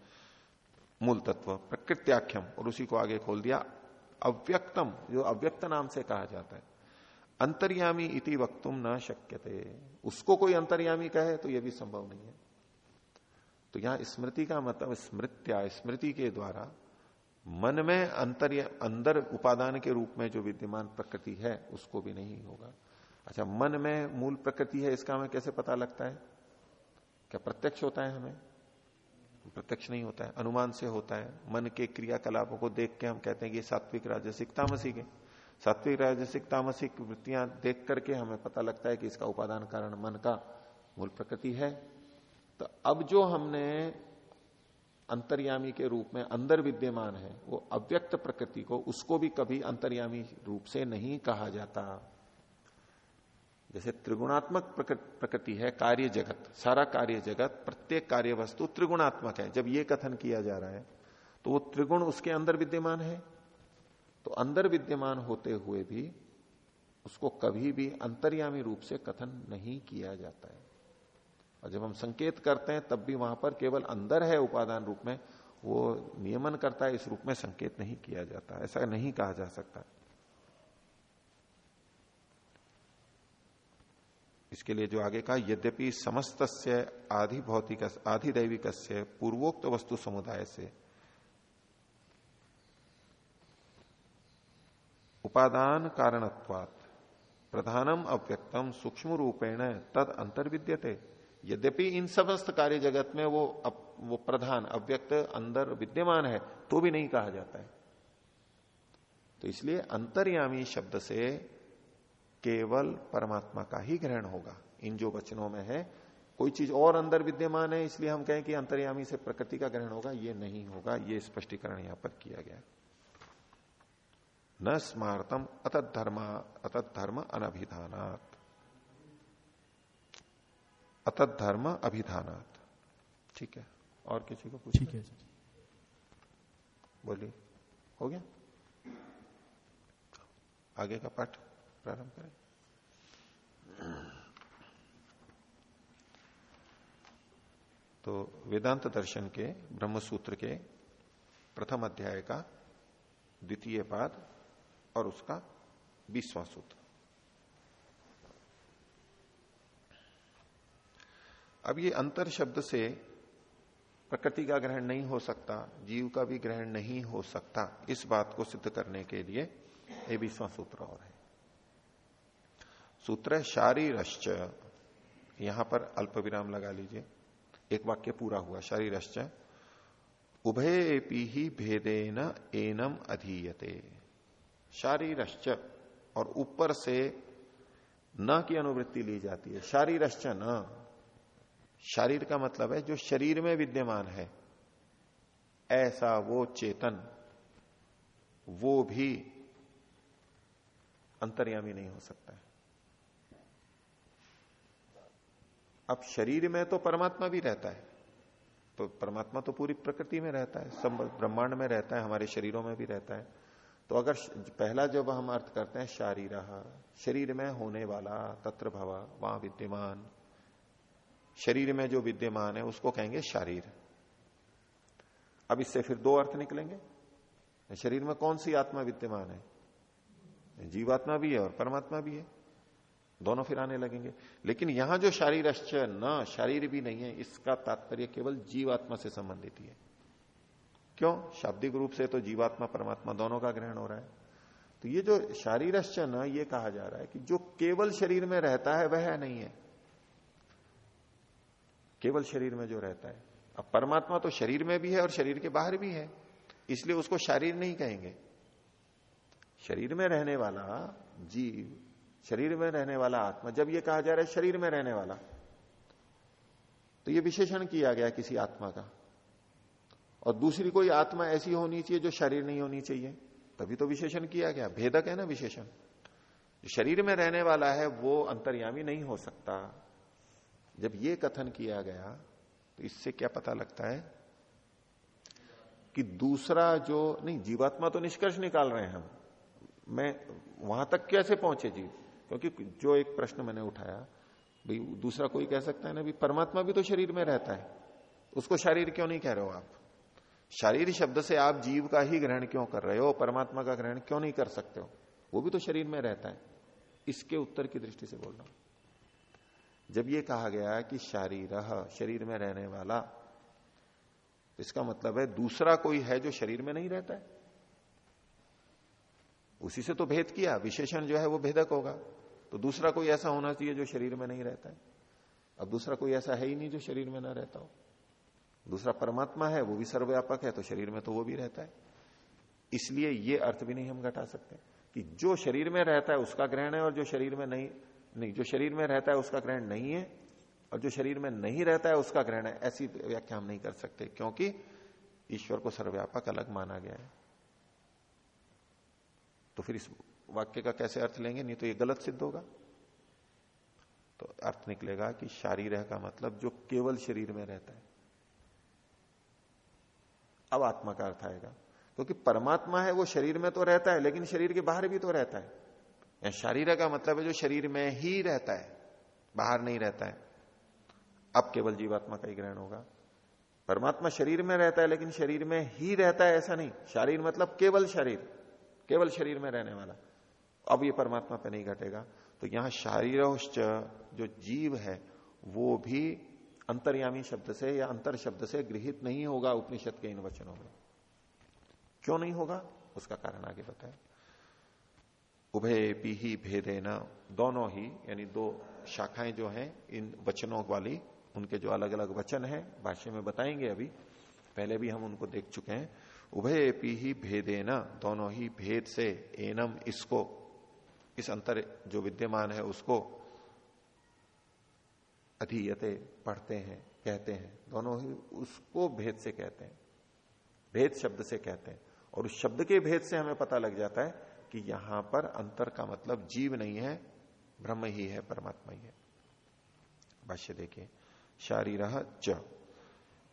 मूल तत्व, प्रकृत्याख्यम, और उसी को आगे खोल दिया। अव्यक्तम, जो अव्यक्त नाम से कहा जाता है। अंतर्यामी इति वक्तुम न शक्यते। उसको कोई अंतर्यामी कहे तो यह भी संभव नहीं है। तो यहाँ स्मृति का मतलब स्मृत्या, स्मृति के द्वारा मन में अंतर अंदर उपादान के रूप में जो विद्यमान प्रकृति है, उसको भी नहीं होगा। अच्छा मन में मूल प्रकृति है, इसका हमें कैसे पता लगता है? क्या प्रत्यक्ष होता है हमें? प्रत्यक्ष नहीं होता है, अनुमान से होता है। मन के क्रियाकलापों को देख के हम कहते हैं कि सात्विक, राजसिक, तामसिक है। सात्विक, राजसिक, तामसिक वृत्तियाँ देख करके हमें पता लगता है कि इसका उपादान कारण मन का मूल प्रकृति है। तो अब जो हमने अंतर्यामी के रूप में अंदर विद्यमान है, वो अव्यक्त प्रकृति को उसको भी कभी अंतर्यामी रूप से नहीं कहा जाता। जैसे त्रिगुणात्मक प्रकृति है, कार्य जगत, सारा कार्य जगत, प्रत्येक कार्य वस्तु त्रिगुणात्मक है। जब ये कथन किया जा रहा है तो वो त्रिगुण उसके अंदर विद्यमान है। तो अंदर विद्यमान होते हुए भी उसको कभी भी अंतर्यामी रूप से कथन नहीं किया जाता है। और जब हम संकेत करते हैं, तब भी वहाँ पर केवल अंदर है उपादान रूप में, वो नियमन करता है, इस रूप में संकेत नहीं किया जाता। ऐसा नहीं कहा जा सकता। इसके लिए जो आगे कहा यद्यपि समस्त आधि भौतिक आधि दैविक पूर्वोक्त वस्तु समुदाय से उपादान कारणत्वात प्रधानम अव्यक्तम सूक्ष्म रूपेण तद अंतर्विद्यते यद्यपि इन समस्त कार्य जगत में वो अप, वो प्रधान अव्यक्त अंदर विद्यमान है तो भी नहीं कहा जाता है। तो इसलिए अंतर्यामी शब्द से केवल परमात्मा का ही ग्रहण होगा। इन जो वचनों में है कोई चीज़ और अंदर विद्यमान है इसलिए हम कहें कि अंतर्यामी से प्रकृति का ग्रहण होगा ये नहीं होगा ये स्पष्टीकरण यहाँ पर किया गया। न स्मार्तम अतत धर्म अतत धर्म अनभिधानात। अतत धर्म अभिधानात। ठीक है? और किसी को पूछ ठीक है बोलिए। हो गया? आगे का पाठ? प्रारंभ करें। तो वेदांत दर्शन के ब्रह्म सूत्र के प्रथम अध्याय का द्वितीय पाद और उसका बीसवां सूत्र। अब ये अंतर शब्द से प्रकृति का ग्रहण नहीं हो सकता, जीव का भी ग्रहण नहीं हो सकता, इस बात को सिद्ध करने के लिए ये बीसवां सूत्र और है। सूत्र है, शारीरश्च। यहाँ पर अल्प विराम लगा लीजिए। एक वाक्य पूरा हुआ, शारीरश्च। उभय ही भेदेन एनम अधीयते। शारीरश्च, और ऊपर से न की अनुवृत्ति ली जाती है। शारीरश्च न। शारीर का मतलब है जो शरीर में विद्यमान है। ऐसा वो चेतन, वो भी अंतर्यामी नहीं हो सकता है। अब शरीर में तो परमात्मा भी रहता है। तो परमात्मा तो पूरी प्रकृति में रहता है, सब ब्रह्मांड में रहता है, हमारे शरीरों में भी रहता है। तो अगर पहला जब हम अर्थ करते हैं शारीर, शरीर में होने वाला तत्र भवा, वहाँ विद्यमान। शरीर में जो विद्यमान है, उसको कहेंगे शारीर। अब इससे फिर दो अर्थ निकलेंगे। शरीर में कौन सी आत्मा विद्यमान है? जीवात्मा भी है और परमात्मा भी है। दोनों फिर आने लगेंगे। लेकिन यहाँ जो शारीर न, शारीर भी नहीं है, इसका तात्पर्य केवल जीवात्मा से संबंधित ही है। क्यों? शाब्दिक रूप से तो जीवात्मा, परमात्मा दोनों का ग्रहण हो रहा है। तो ये जो शारीर न, ये कहा जा रहा है कि जो केवल शरीर में रहता है, वह नहीं है। केवल शरीर में जो रहता है। अब परमात्मा तो शरीर में भी है और शरीर के बाहर भी है। इसलिए उसको शरीर नहीं कहेंगे। शरीर में रहने वाला जीव शरीर में रहने वाला आत्मा, जब ये कहा जा रहा है शरीर में रहने वाला तो ये विशेषण किया गया किसी आत्मा का। और दूसरी कोई आत्मा ऐसी होनी चाहिए जो शरीर नहीं होनी चाहिए, तभी तो विशेषण किया गया। भेदक है ना विशेषण। जो शरीर में रहने वाला है, वो अंतर्यामी नहीं हो सकता। जब ये कथन किया गया तो इससे क्या पता लगता है कि दूसरा जो, नहीं, जीवात्मा तो निष्कर्ष निकाल रहे हैं हम। मैं, वहाँ तक कैसे पहुँचे जीव क्योंकि जो एक प्रश्न मैंने उठाया, भाई, दूसरा कोई कह सकता है ना भी परमात्मा भी तो शरीर में रहता है। उसको शरीर क्यों नहीं कह रहे हो आप? शरीर शब्द से आप जीव का ही ग्रहण क्यों कर रहे हो? परमात्मा का ग्रहण क्यों नहीं कर सकते हो? वो भी तो शरीर में रहता है। इसके उत्तर की दृष्टि से बोल रहा हूँ। जब ये कहा गया कि शारीर शरीर में रहने वाला इसका मतलब है दूसरा कोई है जो शरीर में नहीं रहता है। उसी से तो भेद किया, विशेषण जो है वो भेदक होगा। तो दूसरा कोई ऐसा होना चाहिए जो शरीर में नहीं रहता है। अब दूसरा कोई ऐसा है ही नहीं जो शरीर में ना रहता हो। दूसरा परमात्मा है, वो भी सर्वव्यापक है तो शरीर में तो वो भी रहता है। इसलिए ये अर्थ भी नहीं हम घटा सकते कि जो शरीर में रहता है उसका ग्रहण है और जो शरीर में नहीं नहीं, जो शरीर में रहता है उसका ग्रहण नहीं है और जो शरीर में नहीं रहता है उसका ग्रहण है। ऐसी व्याख्या हम नहीं कर सकते क्योंकि ईश्वर को सर्वव्यापक अलग माना गया है। तो फिर इस वाक्य का कैसे अर्थ लेंगे? नहीं तो ये गलत सिद्ध होगा। तो अर्थ निकलेगा कि शारीर का मतलब जो केवल शरीर में रहता है। अब आत्मा का अर्थ आएगा, क्योंकि तो परमात्मा है वो शरीर में तो रहता है, लेकिन शरीर के बाहर भी तो रहता है। शारीर का मतलब है जो शरीर में ही रहता है, बाहर नहीं रहता है। अब केवल जीवात्मा का ही ग्रहण होगा। परमात्मा शरीर में रहता है, लेकिन शरीर में ही रहता है, ऐसा नहीं। शरीर मतलब केवल शरीर। केवल शरीर में रहने वाला। अब ये परमात्मा पे नहीं घटेगा। तो यहाँ शारीरोश्च जो जीव है, वो भी अंतर्यामी शब्द से या अंतर शब्द से गृहित नहीं होगा उपनिषद के इन वचनों में। क्यों नहीं होगा? उसका कारण आगे बताए। उभय पी ही भेदे न। दोनों ही, यानी दो शाखाएँ जो हैं, इन वचनों वाली, उनके जो अलग अलग वचन हैं, भाष्य में बताएँगे अभी। पहले भी हम उनको देख चुके हैं। उभय पी ही न दोनों ही भेद से एनम इसको, इस अंतर जो विद्यमान है उसको अधीयते, पढ़ते हैं, कहते हैं। दोनों ही उसको भेद से कहते हैं। भेद शब्द से कहते हैं। और उस शब्द के भेद से हमें पता लग जाता है कि यहाँ पर अंतर का मतलब जीव नहीं है, ब्रह्म ही है, परमात्मा ही है। भाष्य देखिए। शारीर च।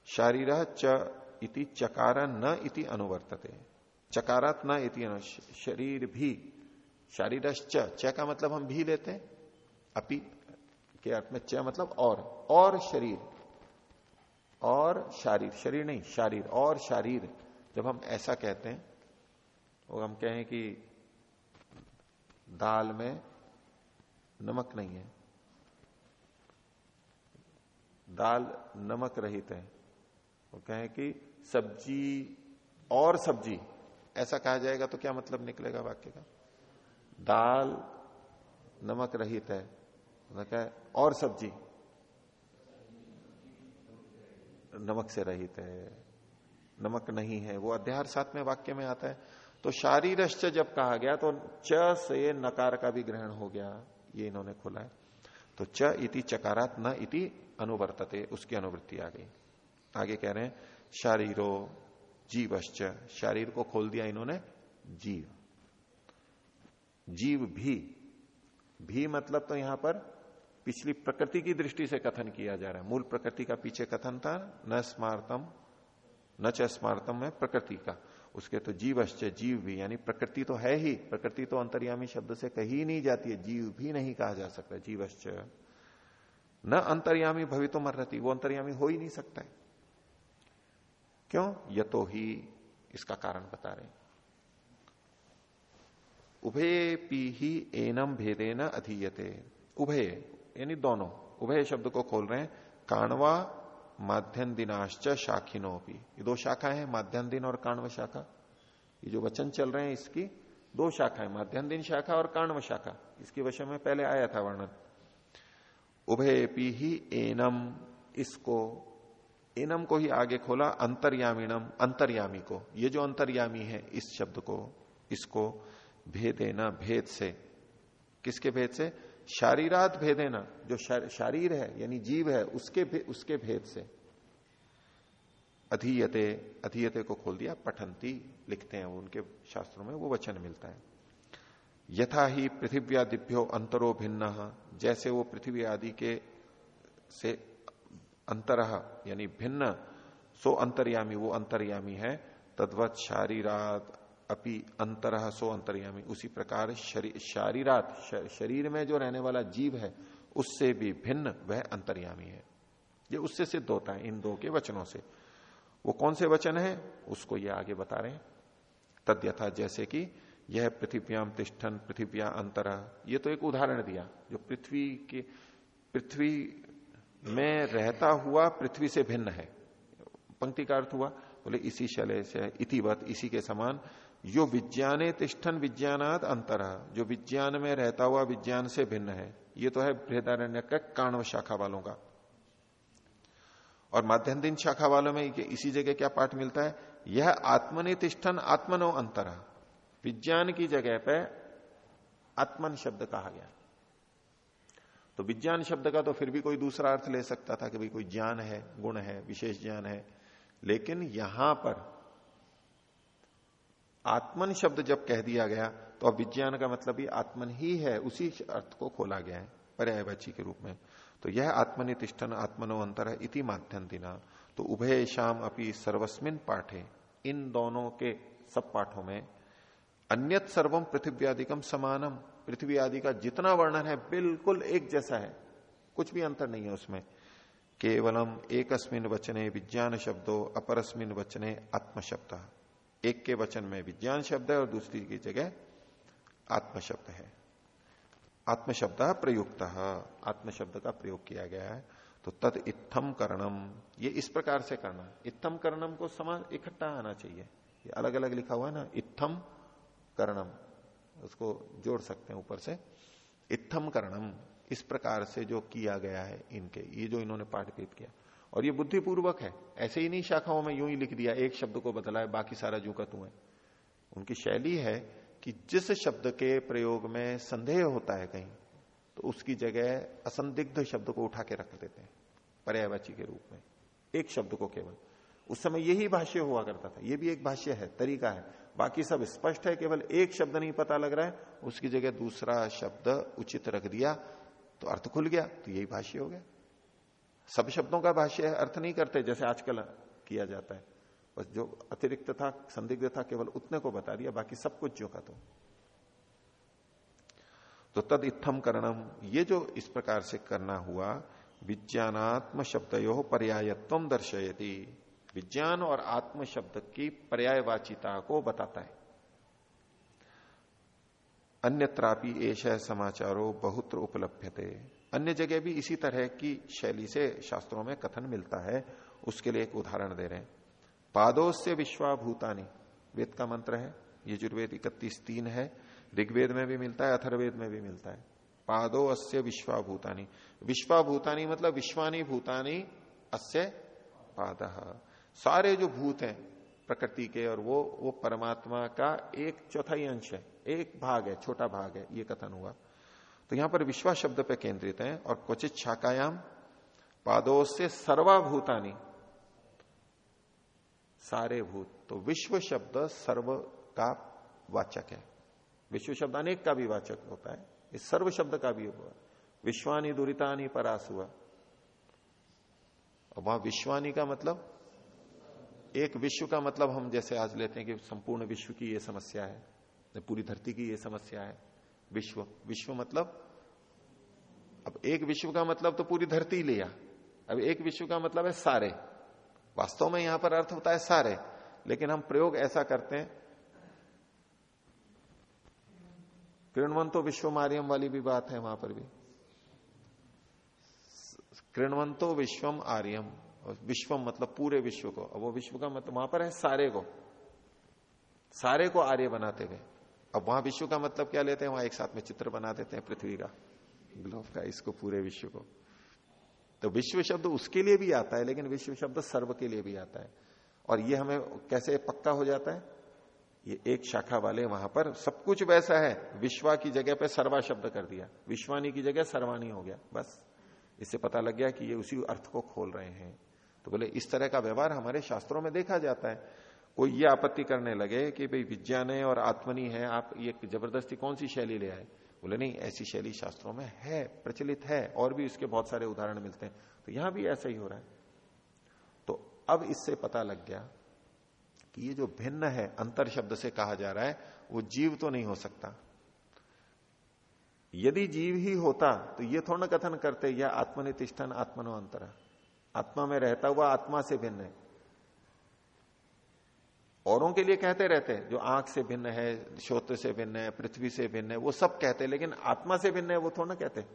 शारीर च इति चकार न इति अनुवर्तते। चकारात न इति शरीर भी। शारीर च का मतलब हम भी लेते हैं? अपि के अर्थ में च मतलब और। और शरीर। और शारीर। शरीर नहीं, शारीर। और शारीर, जब हम ऐसा कहते हैं, वो हम कहें कि दाल में नमक नहीं है। दाल नमक रहित है। वो कहें कि सब्ज़ी और सब्ज़ी। ऐसा कहा जाएगा तो क्या मतलब निकलेगा वाक्य का? दाल नमक रहित है। क्या और सब्ज़ी? नमक से रहित है। नमक नहीं है। वो अध्यार साथ में वाक्य में आता है। तो शारीरश्च जब कहा गया तो च से नकार का भी ग्रहण हो गया। ये इन्होंने खोला है। तो च इति चकारात न इति अनुवर्तते। उसकी अनुवृत्ति आ गई। आगे कह रहे हैं शारीरो जीवश्च। शारीर को खोल दिया इन्होंने, जीव। जीव भी भी मतलब तो यहाँ पर पिछली प्रकृति की दृष्टि से कथन किया जा रहा है। मूल प्रकृति का पीछे कथन था, न स्मारतम, न च स्मारतम है प्रकृति का। उसके तो जीवश्च, जीव भी, यानी प्रकृति तो है ही। प्रकृति तो अंतर्यामी शब्द से कही नहीं जाती है, जीव भी नहीं कहा जा सकता, जीवश्च। न अंतर्यामी भवितो मर्रती वो अंतर्यामी हो ही नहीं सकता है। क्यों? ये तो ही इसका कारण बता रहे उभय पी ही एनम भेदे न अधीयते। उभय यानी दोनों उभय शब्द को खोल रहे हैं। काणवा माध्यम दिनाश्च शाखिनो भी ये दो शाखाएँ हैं माध्यम दिन और काणव शाखा। ये जो वचन चल रहे हैं इसकी, दो शाखाएँ माध्यम दिन शाखा और काणव शाखा। इसके वशे में पहले आया था वर्णन। उभय पी ही एनम, इसको एनम को ही आगे खोला अंतर्यामीणम अंतर्यामी को। ये जो अंतर्यामी है इस शब्द को इसको भेदेना भेद से। किसके भेद से? शारीरात भेदे ना जो शारीर है यानी जीव है उसके भे, उसके भेद से। अधीयते अधीयते को खोल दिया पठंती लिखते हैं उनके शास्त्रों में वो वचन मिलता है। यथा ही पृथ्वी पृथ्व्यादिभ्यो अंतरो भिन्न जैसे वो पृथ्वी आदि के से अंतर यानी भिन्न सो अंतर्यामी वो अंतर्यामी है तद्वत शारीरात अपि अंतर सो अंतर्यामी। उसी प्रकार शरी, शारीरात शरीर में जो रहने वाला जीव है उससे भी भिन्न वह अंतर्यामी है। ये उससे सिद्ध होता है इन दो के वचनों से। वो कौन से वचन है उसको ये आगे बता रहे हैं। तद्यथा जैसे कि यह पृथ्व्याम तिष्ठन पृथ्व्या अंतर ये तो एक उदाहरण दिया जो पृथ्वी के पृथ्वी में रहता हुआ पृथ्वी से भिन्न है। पंक्ति का अर्थ हुआ, बोले, इसी शैले से इतिवत इसी के समान। यो विज्ञाने तिष्ठन विज्ञानात अंतर। जो विज्ञान में रहता हुआ विज्ञान से भिन्न है, ये तो है बृहदारण्य का काणव शाखा वालों का। और माध्यम दिन शाखा वालों में इसी जगह क्या पाठ मिलता है? यह आत्मनि तिष्ठन आत्मनो अंतर। विज्ञान की जगह पे आत्मन शब्द कहा गया। तो विज्ञान शब्द का तो फिर भी कोई दूसरा अर्थ ले सकता था कि भाई कोई ज्ञान है, गुण है, विशेष ज्ञान है। लेकिन यहाँ पर आत्मन शब्द जब कह दिया गया तो अब विज्ञान का मतलब ही आत्मन ही है, उसी अर्थ को खोला गया है, पर्यायवाची के रूप में। तो यह आत्मनितिष्ठन, आत्मनो अंतर है, इति माध्यम दिना तो उभय शाम अपनी सर्वस्मिन पाठे, इन दोनों के सब पाठों में, अन्यत सर्वम पृथ्वी आदिकम समानम। पृथ्वी आदि का जितना वर्णन है, बिल्कुल एक जैसा है। कुछ भी अंतर नहीं है उसमें। केवलम एकस्मिन वचने विज्ञान शब्दों, अपरस्मिन वचने आत्म शब्द एक के वचन में विज्ञान शब्द है और दूसरी की जगह आत्म शब्द है। आत्म शब्द प्रयुक्त आत्म शब्द का प्रयोग किया गया है। तो तद इत्थम करणम ये इस प्रकार से करना। इत्थम करणम को समान इकट्ठा आना चाहिए। ये अलग अलग लिखा हुआ है ना इत्थम करणम उसको जोड़ सकते हैं ऊपर से। इत्थम करणम, इस प्रकार से जो किया गया है इनके, ये जो इन्होंने पाठकृत किया। और ये बुद्धिपूर्वक है, ऐसे ही नहीं शाखाओं में यूँ ही लिख दिया, एक शब्द को बदला है बाकी सारा जू का तू है। उनकी शैली है कि जिस शब्द के प्रयोग में संदेह होता है कहीं तो उसकी जगह असंदिग्ध शब्द को उठा के रख देते हैं, पर्यायवाची के रूप में। एक शब्द को केवल। उस समय यही भाष्य हुआ करता था, ये भी एक भाष्य है, तरीका है। बाकी सब स्पष्ट है, केवल एक शब्द नहीं पता लग रहा है, उसकी जगह दूसरा शब्द उचित रख दिया तो अर्थ खुल गया तो यही भाष्य हो गया। सब शब्दों का भाष्य अर्थ नहीं करते, जैसे आजकल किया जाता है। बस जो अतिरिक्त था, संदिग्ध था, केवल उतने को बता दिया, बाकी सब कुछ जो का तो तो तद इत्थम करणम, ये जो इस प्रकार से करना हुआ, विज्ञानात्म शब्दयो पर्यायत्व दर्शयती। विज्ञान और आत्म शब्द की पर्यायवाचिता को बताता है। अन्यत्रापि ऐसा समाचारों बहुत्र उपलब्ध अन्य जगह भी इसी तरह की शैली से शास्त्रों में कथन मिलता है। उसके लिए एक उदाहरण दे रहे हैं। पादों से विश्वाभूतानी, वेद का मंत्र है। यजुर्वेद इकतीस तीन है। ऋग्वेद में भी मिलता है अथर्वेद में भी मिलता है। पादो अस्य विश्वाभूतानी। विश्वाभूतानी मतलब विश्वानी भूतानी अस्य पाद। सारे जो भूत हैं प्रकृति के, और वो वो परमात्मा का एक चौथाई अंश है, एक भाग है, छोटा भाग है, ये कथन हुआ। तो यहाँ पर विश्वास शब्द पे केंद्रित है, और क्वचित छाकायाम पादों से सर्वाभूतानी, सारे भूत। तो विश्व शब्द सर्व का वाचक है। विश्व शब्द अनेक का भी वाचक होता है इस सर्व शब्द का भी हुआ। विश्वानी दुरितानी परास हुआ वहाँ विश्वानी का मतलब एक विश्व का मतलब हम जैसे आज लेते हैं कि संपूर्ण विश्व की ये समस्या है पूरी धरती की ये समस्या है। विश्व विश्व मतलब अब एक विश्व का मतलब तो पूरी धरती लिया। अब एक विश्व का मतलब है सारे। वास्तव में यहाँ पर अर्थ होता है सारे, लेकिन हम प्रयोग ऐसा करते हैं। किरणवंतो विश्व मारियम वाली भी बात है वहाँ पर भी। किरणवंतो विश्वम आर्यम विश्वम मतलब पूरे विश्व को। अब वो विश्व का मतलब वहाँ पर है सारे को। सारे को आर्य बनाते हुए। अब वहाँ विश्व का मतलब क्या लेते हैं? वहाँ एक साथ में चित्र बना देते हैं पृथ्वी का। ग्लोब का इसको पूरे विश्व को। तो विश्व शब्द उसके लिए भी आता है, लेकिन विश्व शब्द सर्व के लिए भी आता है। और ये हमें कैसे पक्का हो जाता है? ये एक शाखा वाले वहाँ पर सब कुछ वैसा है। विश्वा की जगह पे सर्वा शब्द कर दिया। विश्वानी की जगह सर्वानी हो गया। बस। इससे पता लग गया कि ये उसी अर्थ को खोल रहे हैं। तो बोले, इस तरह का व्यवहार हमारे शास्त्रों में देखा जाता है। कोई ये आपत्ति करने लगे कि भाई विज्ञान है और आत्मनी है, आप ये ज़बरदस्ती कौन सी शैली ले आए? बोले, नहीं, ऐसी शैली शास्त्रों में है, प्रचलित है, और भी इसके बहुत सारे उदाहरण मिलते हैं। तो यहाँ भी ऐसा ही हो रहा है। तो अब इससे पता लग गया कि ये जो भिन्न है, अंतर शब्द से कहा जा रहा है, वो जीव तो नहीं हो सकता। यदि जीव ही होता तो ये थोड़ा कथन करते, या आत्मनितिष्ठन आत्मनो अंतर। आत्मा में रहता हुआ आत्मा से भिन्न है। औरों के लिए कहते रहते हैं, जो आँख से भिन्न है श्रोत्र से भिन्न है, पृथ्वी से भिन्न है, वो सब कहते लेकिन आत्मा से भिन्न है, वो थोड़ा कहते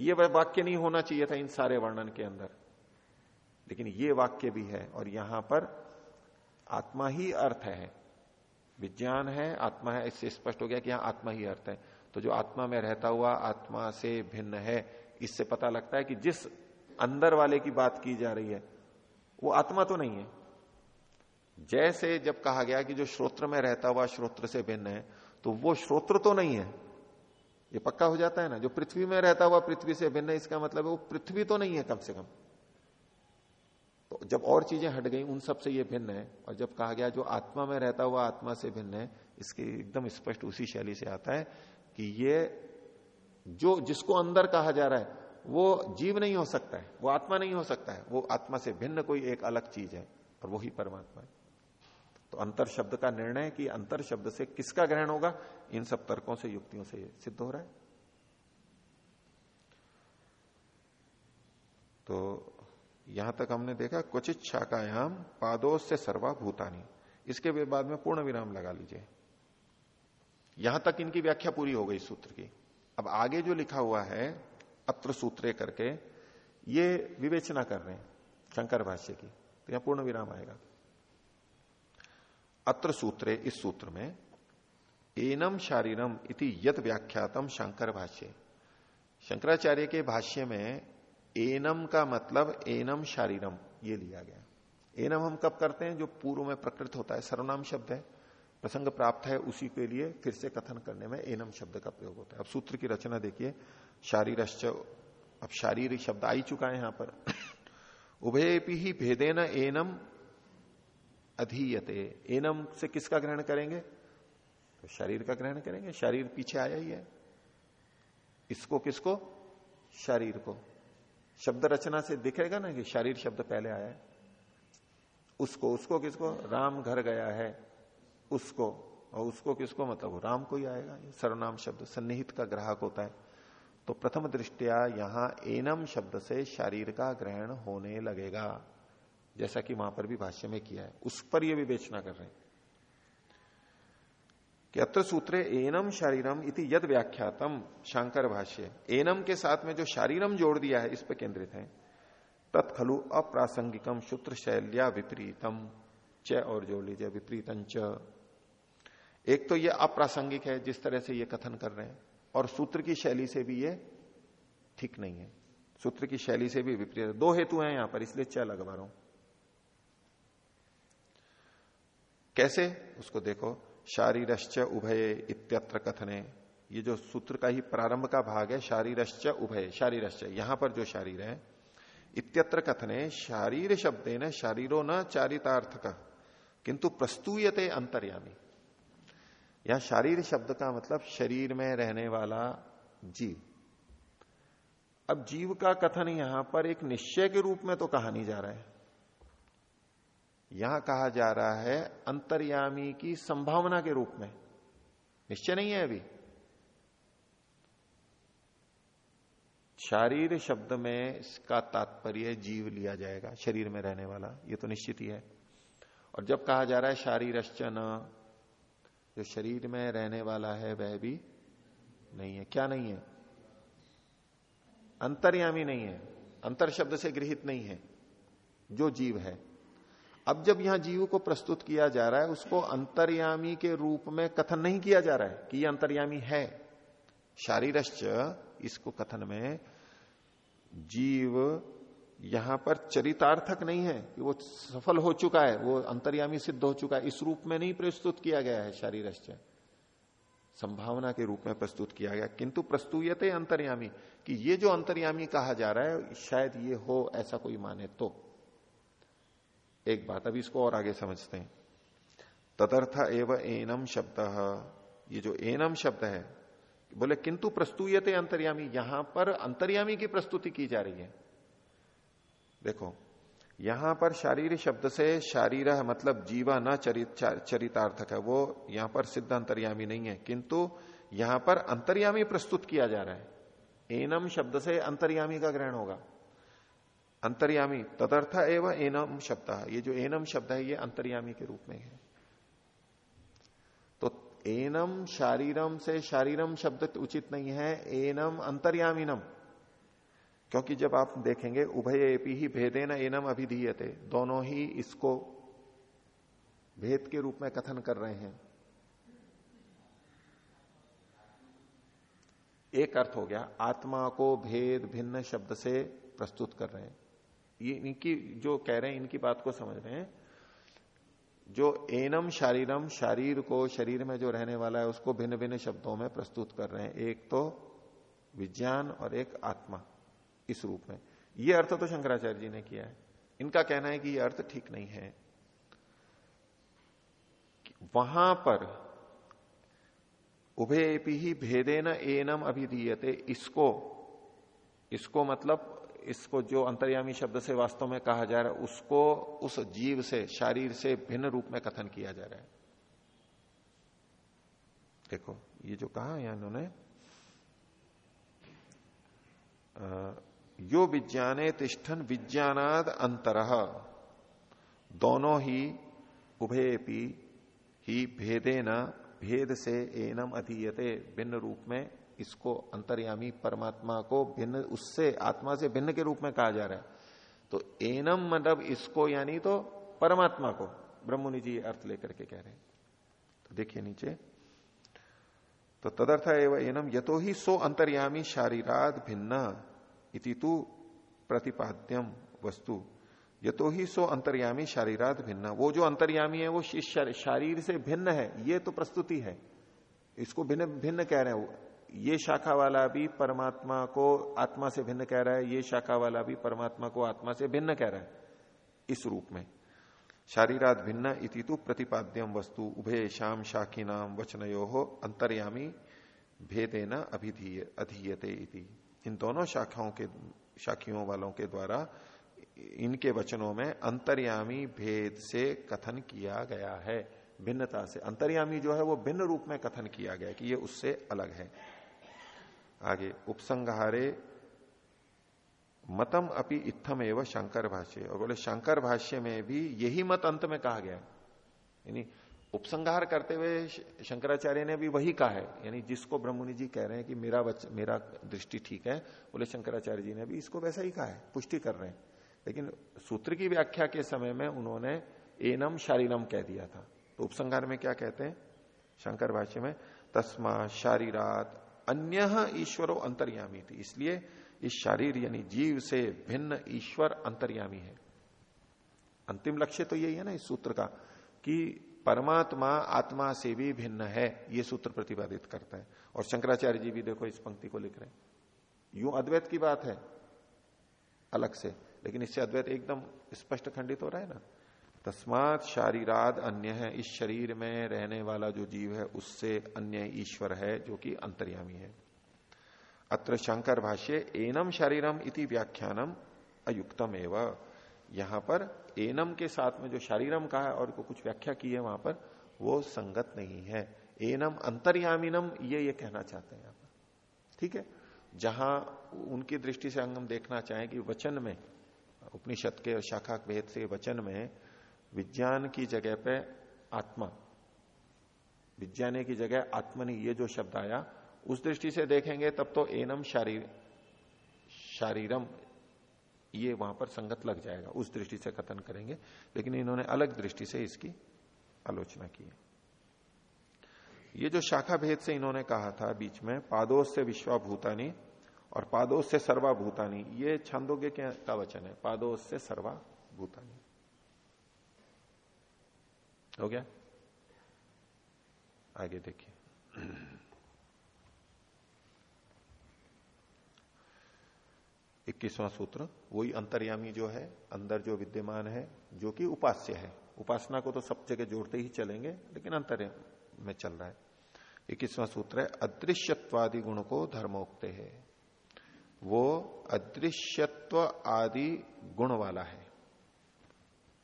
ये वाक्य नहीं होना चाहिए था इन सारे वर्णन के अंदर। लेकिन ये वाक्य भी है, और यहाँ पर आत्मा ही अर्थ है। विज्ञान है, आत्मा है, इससे स्पष्ट हो गया कि यहाँ आत्मा ही अर्थ है। तो जो आत्मा में रहता हुआ आत्मा से भिन्न है, इससे पता लगता है कि जिस अंदर वाले की बात की जा रही है। वो आत्मा तो नहीं है। जैसे जब कहा गया कि जो श्रोत्र में रहता हुआ श्रोत्र से भिन्न है तो वो श्रोत्र तो नहीं है। ये पक्का हो जाता है ना? जो पृथ्वी में रहता हुआ पृथ्वी से भिन्न है, इसका मतलब है वो पृथ्वी तो नहीं है कम से कम। तो जब और चीज़ें हट गई, उन सबसे ये भिन्न है, और जब कहा गया जो आत्मा में रहता हुआ आत्मा से भिन्न है, इसके एकदम स्पष्ट उसी शैली से आता है कि ये जो जिसको अंदर कहा जा रहा है वो जीव नहीं हो सकता है, वो आत्मा नहीं हो सकता है, वो आत्मा से भिन्न कोई एक अलग चीज़ है और वही परमात्मा है। तो अंतर शब्द का निर्णय कि अंतर शब्द से किसका ग्रहण होगा, इन सब तर्कों से, युक्तियों से सिद्ध हो रहा है। तो यहाँ तक हमने देखा, क्वचित शाकायाम पादों से सर्वा भूतानी। इसके बाद में पूर्ण विराम लगा लीजिए। यहाँ तक इनकी व्याख्या पूरी हो गई सूत्र की। अब आगे जो लिखा हुआ है अत्र सूत्रे करके ये विवेचना कर रहे हैं, शंकर भाष्य की। तो यहाँ पूर्ण विराम आएगा। अत्र सूत्रे, इस सूत्र में, एनम शारीरम इति यद व्याख्यातम शंकर भाष्य। शंकराचार्य के भाष्य में एनम का मतलब एनम शारीरम ये लिया गया। एनम हम कब करते हैं? जो पूर्व में प्रकृत होता है, सर्वनाम शब्द है, प्रसंग प्राप्त है, उसी के लिए फिर से कथन करने में एनम शब्द का प्रयोग होता है। अब सूत्र की रचना देखिए। शारीरश्च, अब शारीरिक शब्द आ ही चुका है यहाँ पर। उभयपी ही न एनम अधीयते। एनम से किसका ग्रहण करेंगे? तो शरीर का ग्रहण करेंगे। शरीर पीछे आया ही है। इसको किसको? शरीर को। शब्द रचना से दिखेगा ना कि शरीर शब्द पहले आया है। उसको उसको किसको? राम घर गया है। उसको, और उसको किसको मतलब? राम को ही आएगा। सर्वनाम शब्द, सन्निहित का ग्राहक होता है। तो प्रथम दृष्टिया यहाँ एनम शब्द से शरीर का ग्रहण होने लगेगा। जैसा कि वहाँ पर भी भाष्य में किया है। उस पर यह विवेचना कर रहे हैं। कि अत्र सूत्रे एनम शारीरम इति यद व्याख्यातम, शांकर भाष्य। एनम के साथ में जो शारीरम जोड़ दिया है, इस पर केंद्रित है। तत्खलु अप्रासंगिकम सूत्र शैल्या विपरीतम, च और जोड़ लीजिए विपरीतम च एक तो यह अप्रासंगिक है, जिस तरह से ये कथन कर रहे हैं। और सूत्र की शैली से भी ये ठीक नहीं है। सूत्र की शैली से भी विपरीत दो हेतु हैं यहाँ पर, इसलिए चल रहा हूँ कैसे? उसको देखो। शारीरश्च उभय इत्यत्र कथने। ये जो सूत्र का ही प्रारंभ का भाग है, शारीरश्च उभय, शारीरश्च, यहाँ पर जो शारीर है, इत्यत्र कथने, शारीर शब्द न शारीरो न चारितार्थ का किंतु प्रस्तुयते अंतर्यामी। यह शारीर शब्द का मतलब शरीर में रहने वाला जीव। अब जीव का कथन यहाँ पर एक निश्चय के रूप में तो कहा नहीं जा रहा है। यहाँ कहा जा रहा है अंतर्यामी की संभावना के रूप में। निश्चय नहीं है अभी। शारीर शब्द में इसका तात्पर्य जीव लिया जाएगा, शरीर में रहने वाला, ये तो निश्चित ही है। और जब कहा जा रहा है शारीरश्च न जो शरीर में रहने वाला है, वह भी नहीं है। क्या नहीं है? अंतर्यामी नहीं है। अंतर शब्द से गृहित नहीं है। जो जीव है। अब जब यहाँ जीव को प्रस्तुत किया जा रहा है, उसको अंतर्यामी के रूप में कथन नहीं किया जा रहा है कि यह अंतर्यामी है। शारीरश्च इसको कथन में जीव यहाँ पर चरितार्थक नहीं है कि वो सफल हो चुका है, वो अंतर्यामी सिद्ध हो चुका है। इस रूप में नहीं प्रस्तुत किया गया है शारीरश्च। संभावना के रूप में प्रस्तुत किया गया। किंतु प्रस्तुयते अंतर्यामी, कि ये जो अंतर्यामी कहा जा रहा है, शायद ये हो, ऐसा कोई माने तो। एक बात अभी इसको और आगे समझते हैं। तदर्थ एवं एनम शब्द। ये जो एनम शब्द है, बोले, किंतु प्रस्तुयते अंतर्यामी, यहाँ पर अंतर्यामी की प्रस्तुति की जा रही है। देखो, यहाँ पर शारीर शब्द से शारीर मतलब जीवा न चरित चरितार्थक है, वो यहाँ पर सिद्ध अंतर्यामी नहीं है, किंतु यहाँ पर अंतर्यामी प्रस्तुत किया जा रहा है। एनम शब्द से अंतर्यामी का ग्रहण होगा। अंतर्यामी, तदर्थ एवं एनम शब्द, ये जो एनम शब्द है, ये अंतर्यामी के रूप में है। तो एनम शारीरम से शारीरम शब्द उचित नहीं है, एनम अंतर्यामीनम। क्योंकि जब आप देखेंगे उभय एपी ही भेदे न एनम अभिधीयते। दोनों ही इसको भेद के रूप में कथन कर रहे हैं। एक अर्थ हो गया, आत्मा को भेद भिन्न शब्द से प्रस्तुत कर रहे हैं। ये इनकी जो कह रहे हैं, इनकी बात को समझ रहे हैं। जो एनम शारीरम, शरीर को शरीर में जो रहने वाला है, उसको भिन्न भिन्न शब्दों में प्रस्तुत कर रहे हैं। एक तो विज्ञान और एक आत्मा। इस रूप में। ये अर्थ तो शंकराचार्य जी ने किया है। इनका कहना है कि यह अर्थ ठीक नहीं है। वहाँ पर उभे ही भेदे न एनम अभिधीयते। इसको इसको मतलब इसको जो अंतर्यामी शब्द से वास्तव में कहा जा रहा है, उसको, उस जीव से, शारीर से भिन्न रूप में कथन किया जा रहा है। देखो, ये जो कहा है, इन्होंने यो विज्ञाने तिष्ठन विज्ञानाद अंतर। दोनों ही उभयपी ही भेदे न भेद से एनम अधीयते। भिन्न रूप में इसको अंतर्यामी परमात्मा को भिन्न, उससे आत्मा से भिन्न के रूप में कहा जा रहा है। तो एनम मतलब इसको यानी तो परमात्मा को ब्रह्मनि जी अर्थ लेकर के कह रहे हैं। तो देखिए नीचे। तो तदर्थ एवं एनम यतो ही सो अंतर्यामी शारीराद भिन्न। इति तु प्रतिपाद्यम वस्तु। यतो ही सो अंतर्यामी शारीराद भिन्न। वो जो अंतर्यामी है, वो शारीर से भिन्न है। ये तो प्रस्तुति है। इसको भिन्न भिन्न कह रहे हैं ये शाखा वाला भी परमात्मा को आत्मा से भिन्न कह रहा है, ये शाखा वाला भी परमात्मा को आत्मा से भिन्न कह रहा है। इस रूप में। शारीराद भिन्न इति तु प्रतिपाद्यम वस्तु। उभय शाम शाखी नाम वचनयो अंतर्यामी भेदेन अभिधीय अधीयते इति। इन दोनों शाखाओं के, शाखियों वालों के द्वारा इनके वचनों में अंतर्यामी भेद से कथन किया गया है, भिन्नता से। अंतर्यामी जो है वो भिन्न रूप में कथन किया गया कि ये उससे अलग है। आगे, उपसंहारे, मतम अपनी इत्थम एवं शंकर भाष्य और बोले शंकर भाष्य में भी यही मत अंत में कहा गया यानी उपसंहार करते हुए शंकराचार्य ने भी वही कहा है। यानी जिसको ब्रह्मनि जी कह रहे हैं कि मेरा बच, मेरा दृष्टि ठीक है बोले शंकराचार्य जी ने भी इसको वैसा ही कहा है पुष्टि कर रहे हैं। लेकिन सूत्र की व्याख्या के समय में उन्होंने एनम शारीरम कह दिया था। तो उपसंहार में क्या कहते हैं? शंकर भाष्य में तस्मा शारीरात अन्य ईश्वरों अंतर्यामी थी। इसलिए इस शारीर यानी जीव से भिन्न ईश्वर अंतर्यामी है। अंतिम लक्ष्य तो यही है ना इस सूत्र का कि परमात्मा आत्मा से भी भिन्न है, ये सूत्र प्रतिपादित करता है। और शंकराचार्य जी भी देखो इस पंक्ति को लिख रहे हैं। यूँ अद्वैत की बात है, अलग से, लेकिन इससे अद्वैत एकदम स्पष्ट खंडित हो रहा है ना। तस्मात शारीराद अन्य है, इस शरीर में रहने वाला जो जीव है, उससे अन्य ईश्वर है, जो कि अंतर्यामी है। अत्र शंकर भाष्य, एनम शारीरम इति व्याख्यानम अयुक्तम एवं यहाँ पर एनम के साथ में जो शारीरम का है और को कुछ व्याख्या की है वहाँ पर, वो संगत नहीं है। एनम अंतर्यामीनम, ये ये कहना चाहते हैं यहाँ पर। ठीक है? जहाँ उनकी दृष्टि से हम देखना चाहें कि वचन में, उपनिषद के शाखा भेद से वचन में विज्ञान की जगह पे आत्मा, विज्ञान की जगह आत्मनि, ये जो शब्द आया, उस दृष्टि से देखेंगे तब तो एनम शारीर शारीरम ये वहाँ पर संगत लग जाएगा, उस दृष्टि से कथन करेंगे, लेकिन इन्होंने अलग दृष्टि से इसकी आलोचना की है। ये जो शाखा भेद से इन्होंने कहा था बीच में पादोस से विश्वाभूतानी और पादोस से सर्वाभूतानी, ये छंदोग्य का वचन है पादोस से सर्वाभूतानी। हो गया? आगे देखिए। इक्कीसवां सूत्र, वही अंतर्यामी जो है, अंदर जो विद्यमान है, जो कि उपास्य है। उपासना को तो सब जगह जोड़ते ही चलेंगे, लेकिन अंतर में चल रहा है। इक्कीसवां सूत्र है, अदृश्यत्वादि गुण को धर्मोक्ते है। वो अदृश्यत्व आदि गुण वाला है।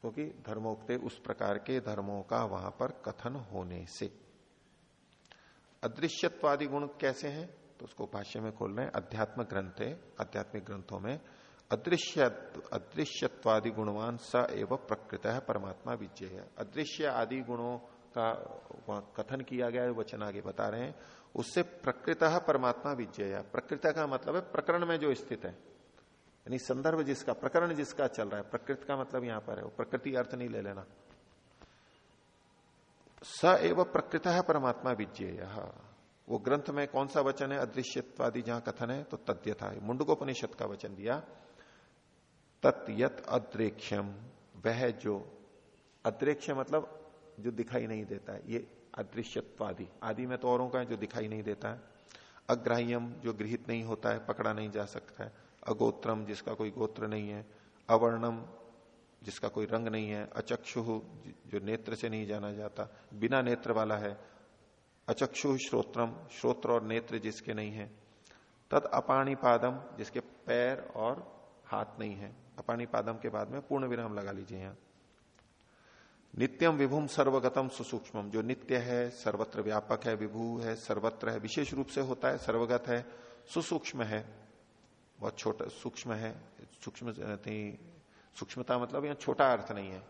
क्योंकि तो धर्मोक्ते उस प्रकार के धर्मों का वहाँ पर कथन होने से। अदृश्यत्वादि गुण कैसे हैं? तो उसको भाष्य में खोल रहे हैं, अध्यात्म ग्रंथ, आध्यात्मिक ग्रंथों में, अदृश्य, अदृश्यत्वादि गुणवान स एवं प्रकृत है परमात्मा विजय है अदृश्य आदि गुणों का कथन किया गया है, वचन आगे बता रहे हैं, उससे प्रकृत परमात्मा विजय प्रकृत का मतलब है प्रकरण में जो स्थित है। यानी संदर्भ जिसका, प्रकरण जिसका चल रहा है, प्रकृति का मतलब यहाँ पर है, वो प्रकृति अर्थ नहीं ले लेना। स एवं प्रकृत परमात्मा विजय वो ग्रंथ में कौन सा वचन है? अदृश्यत्वादि जहाँ कथन है तो तथ्य था मुंडकोपनिषद का वचन दिया। तत्यत अद्रेक्ष्यम। वह जो, अद्रेक्ष्य मतलब जो दिखाई नहीं देता है। ये अदृश्यत्वादि। आदि में तो औरों का है जो दिखाई नहीं देता है। अग्राह्यम, जो गृहित नहीं होता है, पकड़ा नहीं जा सकता है। अगोत्रम, जिसका कोई गोत्र नहीं है। अवर्णम, जिसका कोई रंग नहीं है। अचक्षु, जो नेत्र से नहीं जाना जाता। बिना नेत्र वाला है। अचक्षु श्रोत्रम, श्रोत्र और नेत्र जिसके नहीं है। तद अपाणी पादम जिसके पैर और हाथ नहीं है। अपाणी पादम के बाद में पूर्ण विराम लगा लीजिए यहाँ। नित्यम विभुम सर्वगतम सुसूक्ष्म जो नित्य है, सर्वत्र व्यापक है, विभू है, सर्वत्र है, विशेष रूप से होता है, सर्वगत है, सुसूक्ष्म है। बहुत छोटा, सूक्ष्म है, सूक्ष्म सूक्ष्मता मतलब यहाँ छोटा अर्थ नहीं है।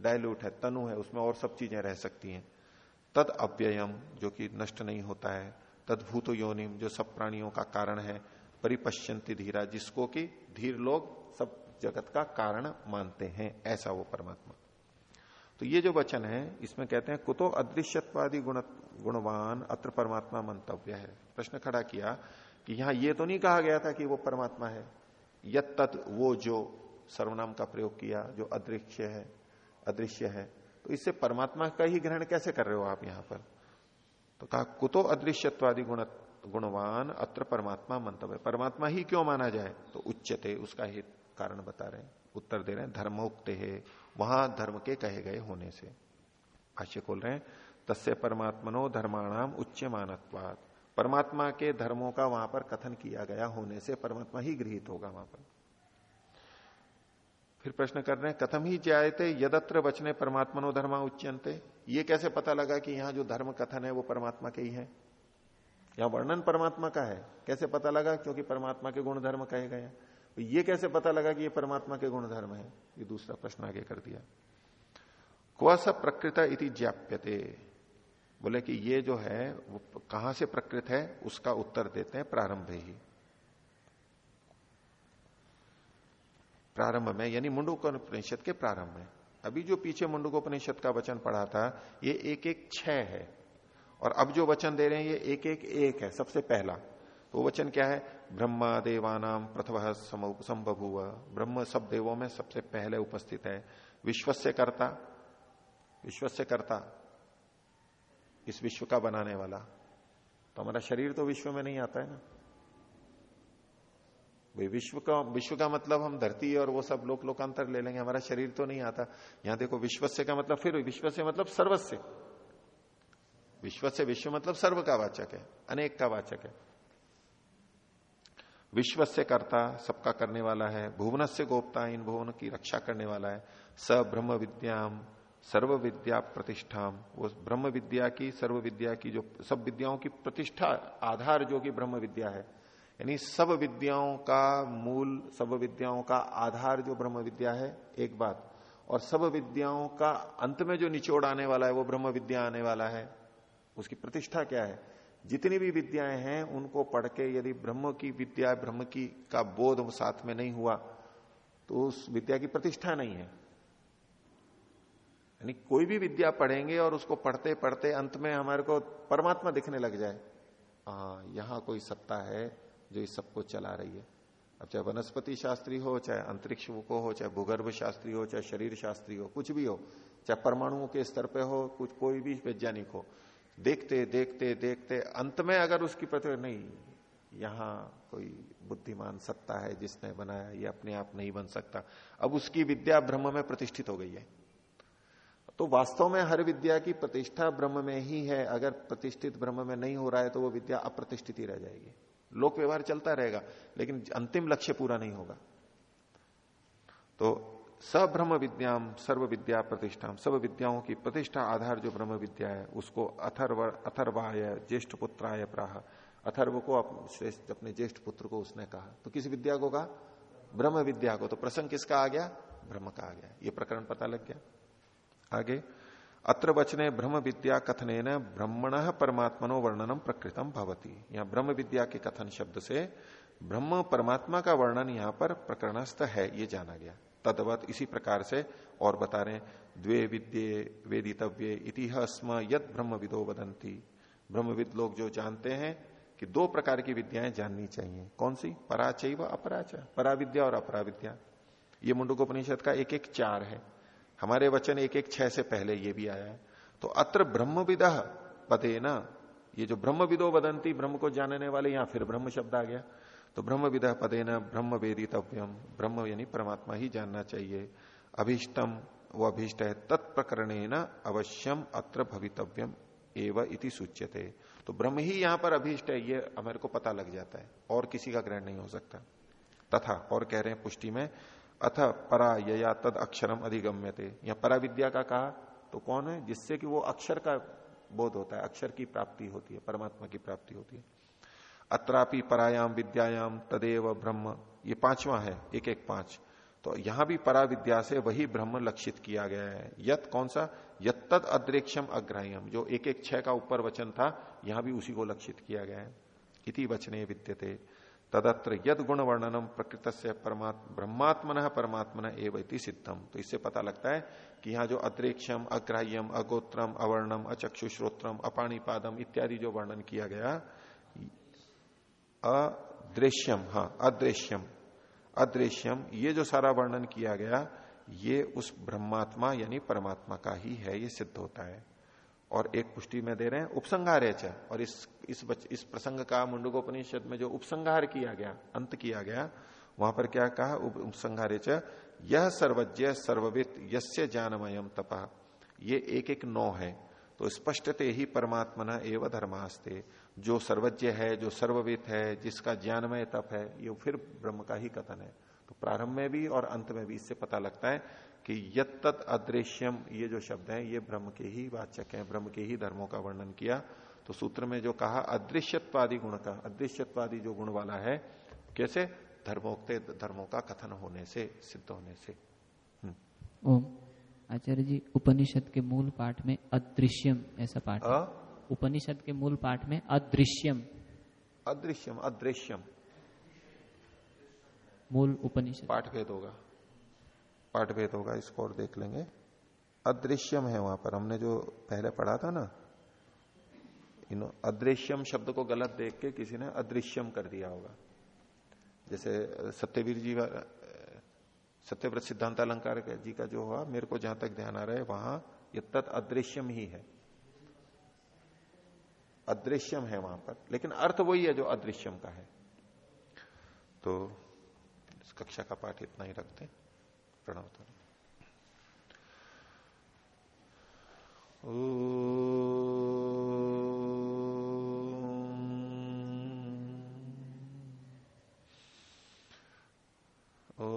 डायलूट है, तनु है, उसमें और सब चीज़ें रह सकती हैं। तद अव्ययम, जो कि नष्ट नहीं होता है तदभूत योनिम जो सब प्राणियों का कारण है, परिपश्यंती धीरा, जिसको कि धीर लोग सब जगत का कारण मानते हैं, ऐसा वो परमात्मा। तो ये जो वचन है, इसमें कहते हैं, कुतो अदृश्यत्वादी गुण, गुणवान अत्र परमात्मा मंतव्य है। प्रश्न खड़ा किया कि यहाँ ये तो नहीं कहा गया था कि वो परमात्मा है। तत् वो जो सर्वनाम का प्रयोग किया, जो अदृश्य है अदृश्य है तो इससे परमात्मा का ही ग्रहण कैसे कर रहे हो आप यहाँ पर? तो कहा, कुतो अदृश्यत्वादि गुण, गुणवान अत्र परमात्मा मंतव्य। परमात्मा ही क्यों माना जाए? तो उच्चते उसका ही कारण बता रहे हैं, उत्तर दे रहे हैं, धर्मोक्त है, वहाँ धर्म के कहे गए होने से। भाष्य खोल रहे हैं, तस्य परमात्मनो धर्माणाम उच्च मानत्वाद परमात्मा के धर्मों का वहाँ पर कथन किया गया होने से परमात्मा ही गृहित होगा वहाँ पर। फिर प्रश्न कर रहे हैं, कथम ही जायते यदत्र वचने परमात्मनो धर्मा उच्चनते ये कैसे पता लगा कि यहाँ जो धर्म कथन है वो परमात्मा के ही है? यहाँ वर्णन परमात्मा का है। कैसे पता लगा? क्योंकि परमात्मा के गुण धर्म कहे गए तो ये कैसे पता लगा कि ये परमात्मा के गुण धर्म है? ये दूसरा प्रश्न आगे कर दिया। क्व सब प्रकृत इति ज्ञाप्यते? बोले कि ये जो है, वो कहाँ से प्रकृत है? उसका उत्तर देते हैं प्रारंभ ही। प्रारंभ में, यानी मुंडकोपनिषद के प्रारंभ में। अभी जो पीछे मुंडकोपनिषद का वचन पढ़ा था, ये एक एक छह है। और अब जो वचन दे रहे हैं, ये एक एक एक है, सबसे पहला। तो वचन क्या है? ब्रह्मा देवानाम संभव ब्रह्म सब देवों में सबसे पहले उपस्थित है। विश्व से करता। विश्व से करता। इस विश्व का बनाने वाला। तो हमारा शरीर तो विश्व में नहीं आता है ना। विश्व का विश्व का मतलब हम धरती और वो सब लोक लोकांतर ले लेंगे, हमारा शरीर तो नहीं आता। यहाँ देखो, विश्वस्य का मतलब फिर विश्व से मतलब सर्वस्य। विश्व से विश्व मतलब सर्व का वाचक है, अनेक का वाचक है। विश्व से करता सबका करने वाला है भुवन से गोपता इन भुवन की रक्षा करने वाला है। स ब्रह्म विद्याम सर्व विद्या प्रतिष्ठा। वो ब्रह्म विद्या की, सर्व विद्या की जो, सब विद्याओं की प्रतिष्ठा, आधार जो कि ब्रह्म विद्या है। यानी सब विद्याओं का मूल, सब विद्याओं का आधार जो ब्रह्म विद्या है, एक बात। और सब विद्याओं का अंत में जो निचोड़ आने वाला है, वो ब्रह्म विद्या आने वाला है। उसकी प्रतिष्ठा क्या है? जितनी भी विद्याएँ हैं, उनको पढ़ के यदि ब्रह्म की विद्या, ब्रह्म की का बोध साथ में नहीं हुआ तो उस विद्या की प्रतिष्ठा नहीं है। यानी कोई भी विद्या पढ़ेंगे और उसको पढ़ते पढ़ते अंत में हमारे को परमात्मा दिखने लग जाए। हाँ यहाँ कोई सत्ता है जो इस सबको चला रही है। अब चाहे वनस्पति शास्त्री हो, चाहे अंतरिक्ष को हो, चाहे भूगर्भ शास्त्री हो, चाहे शरीर शास्त्री हो, कुछ भी हो, चाहे परमाणुओं के स्तर पे हो, कुछ कोई भी वैज्ञानिक हो, देखते देखते देखते, अंत में अगर उसकी प्रति नहीं, यहाँ कोई बुद्धिमान सत्ता है जिसने बनाया, ये अपने आप नहीं बन सकता। अब उसकी विद्या ब्रह्म में प्रतिष्ठित हो गई है। तो वास्तव में हर विद्या की प्रतिष्ठा ब्रह्म में ही है। अगर प्रतिष्ठित ब्रह्म में नहीं हो रहा है तो वो विद्या अप्रतिष्ठित ही रह जाएगी। लोक व्यवहार चलता रहेगा, लेकिन अंतिम लक्ष्य पूरा नहीं होगा। तो सब्रह्म विद्याम, सर्व विद्या प्रतिष्ठा सब विद्याओं की प्रतिष्ठा आधार जो ब्रह्म विद्या है, उसको अथर्व, अथर्वाय, ज्येष्ठ पुत्राय प्राह। अथर्व को अपने ज्येष्ठ पुत्र को उसने कहा। तो किस विद्या को कहा? ब्रह्म विद्या को। तो प्रसंग किसका आ गया? ब्रह्म का आ गया। ये प्रकरण पता लग गया। आगे। अत्र वचने ब्रह्म विद्या कथने ब्रह्मण परमात्मनो वर्णनम प्रकृतम भवती। यहाँ ब्रह्म विद्या के कथन शब्द से ब्रह्म परमात्मा का वर्णन यहाँ पर प्रकरणस्थ है, ये जाना गया। तदवत इसी प्रकार से और बता रहे द्वे विद्ये वेदितव्य इतिहास्म यद ब्रह्म विदो वदंती ब्रह्मविद लोग जो जानते हैं कि दो प्रकार की विद्याएँ जाननी चाहिए। कौन सी? पराचय व अपराचय पराविद्या और अपरा विद्या ये मुंडकोपनिषद का एक एक चार है। हमारे वचन एक एक छह से पहले ये भी आया है। तो अत्र ब्रह्म विदा पदे न, ये जो ब्रह्म विदो बदंती ब्रह्म को जानने वाले, यहाँ फिर ब्रह्म शब्द आ गया। तो ब्रह्म विदा पदे न, ब्रह्म वेदितव्यम, ब्रह्म यानी परमात्मा ही जानना चाहिए। अभिष्टम, वो अभिष्ट है तत्प्रकरण अवश्यम अत्र भवितव्यम एवं इति सूच्यते। तो ब्रह्म ही यहाँ पर अभिष्ट है, ये हमारे को पता लग जाता है, और किसी का ग्रहण नहीं हो सकता। तथा, और कह रहे हैं पुष्टि में अथ परा या तद अक्षरम अधिगम्य थे या परा विद्या का कहा तो कौन है? जिससे कि वो अक्षर का बोध होता है, अक्षर की प्राप्ति होती है, परमात्मा की प्राप्ति होती है। अत्रापि परायाम विद्यायाम तदेव ब्रह्म, ये पांचवा है एक एक पाँच। तो यहाँ भी परा विद्या से वही ब्रह्म लक्षित किया गया है। यत कौन सा? यत तद अद्रेक्षम अग्राह्यम। जो एक एक छह का ऊपर वचन था, यहाँ भी उसी को लक्षित किया गया है। इति वचने विद्यते। तदत्र यद गुण वर्णनम प्रकृत से ब्रह्मात्मन परमात्मन एवं सिद्धम। तो इससे पता लगता है कि यहाँ जो अत्रेक्षम अग्राह्यम, अगोत्रम, अवर्णम, अचक्षुश्रोत्रम, अपाणीपादम इत्यादि जो वर्णन किया गया, अदृश्यम हाँ अदृश्यम अदृश्यम, ये जो सारा वर्णन किया गया, ये उस ब्रह्मात्मा यानी परमात्मा का ही है, ये सिद्ध होता है। और एक पुष्टि में दे रहे हैं उपसंहार और इस इस बच, इस प्रसंग का मुंडगोपनिषद में जो उपसंहार किया गया अंत किया गया वहाँ पर क्या कहा? उपसंहार यह सर्वज्ञ सर्ववित यस्य ज्ञानमयम तपा। ये एक एक नौ है तो स्पष्टते ही परमात्मा एवं धर्मास्ते। जो सर्वज्ञ है जो सर्ववित है जिसका ज्ञानमय तप है ये फिर ब्रह्म का ही कथन है। तो प्रारंभ में भी और अंत में भी इससे पता लगता है कि यत अदृश्यम ये जो शब्द है ये ब्रह्म के ही वाचक है ब्रह्म के ही धर्मों का वर्णन किया। तो सूत्र में जो कहा अदृश्यत्वादी गुण का अदृश्यत्वादी जो गुण वाला है कैसे? धर्मोक्त धर्मों का कथन होने से सिद्ध होने से। हम्म। ओम। आचार्य जी उपनिषद के मूल पाठ में अदृश्यम ऐसा पाठ उपनिषद के मूल पाठ में अदृश्यम। अदृश्यम अदृश्यम। मूल उपनिषद। पाठ भेद होगा। पाठ भेद होगा इसको और देख लेंगे। अदृश्यम है वहाँ पर। हमने जो पहले पढ़ा था ना इन अदृश्यम शब्द को गलत देख के किसी ने अदृश्यम कर दिया होगा। जैसे सत्यवीर जी सत्यव्रत सिद्धांत अलंकार जी का जो हुआ, मेरे को जहाँ तक ध्यान आ रहा है, वहाँ ये तत् अदृश्यम ही है। अदृश्यम है वहाँ पर। लेकिन अर्थ वही है जो अदृश्यम का है। तो इस कक्षा का पाठ इतना ही रखते प्रणव सभी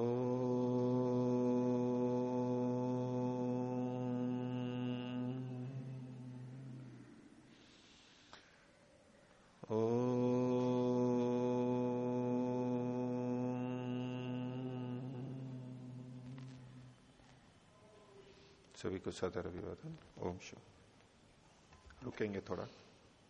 को सदर अभिवादन ओम शिव रुकेंगे थोड़ा।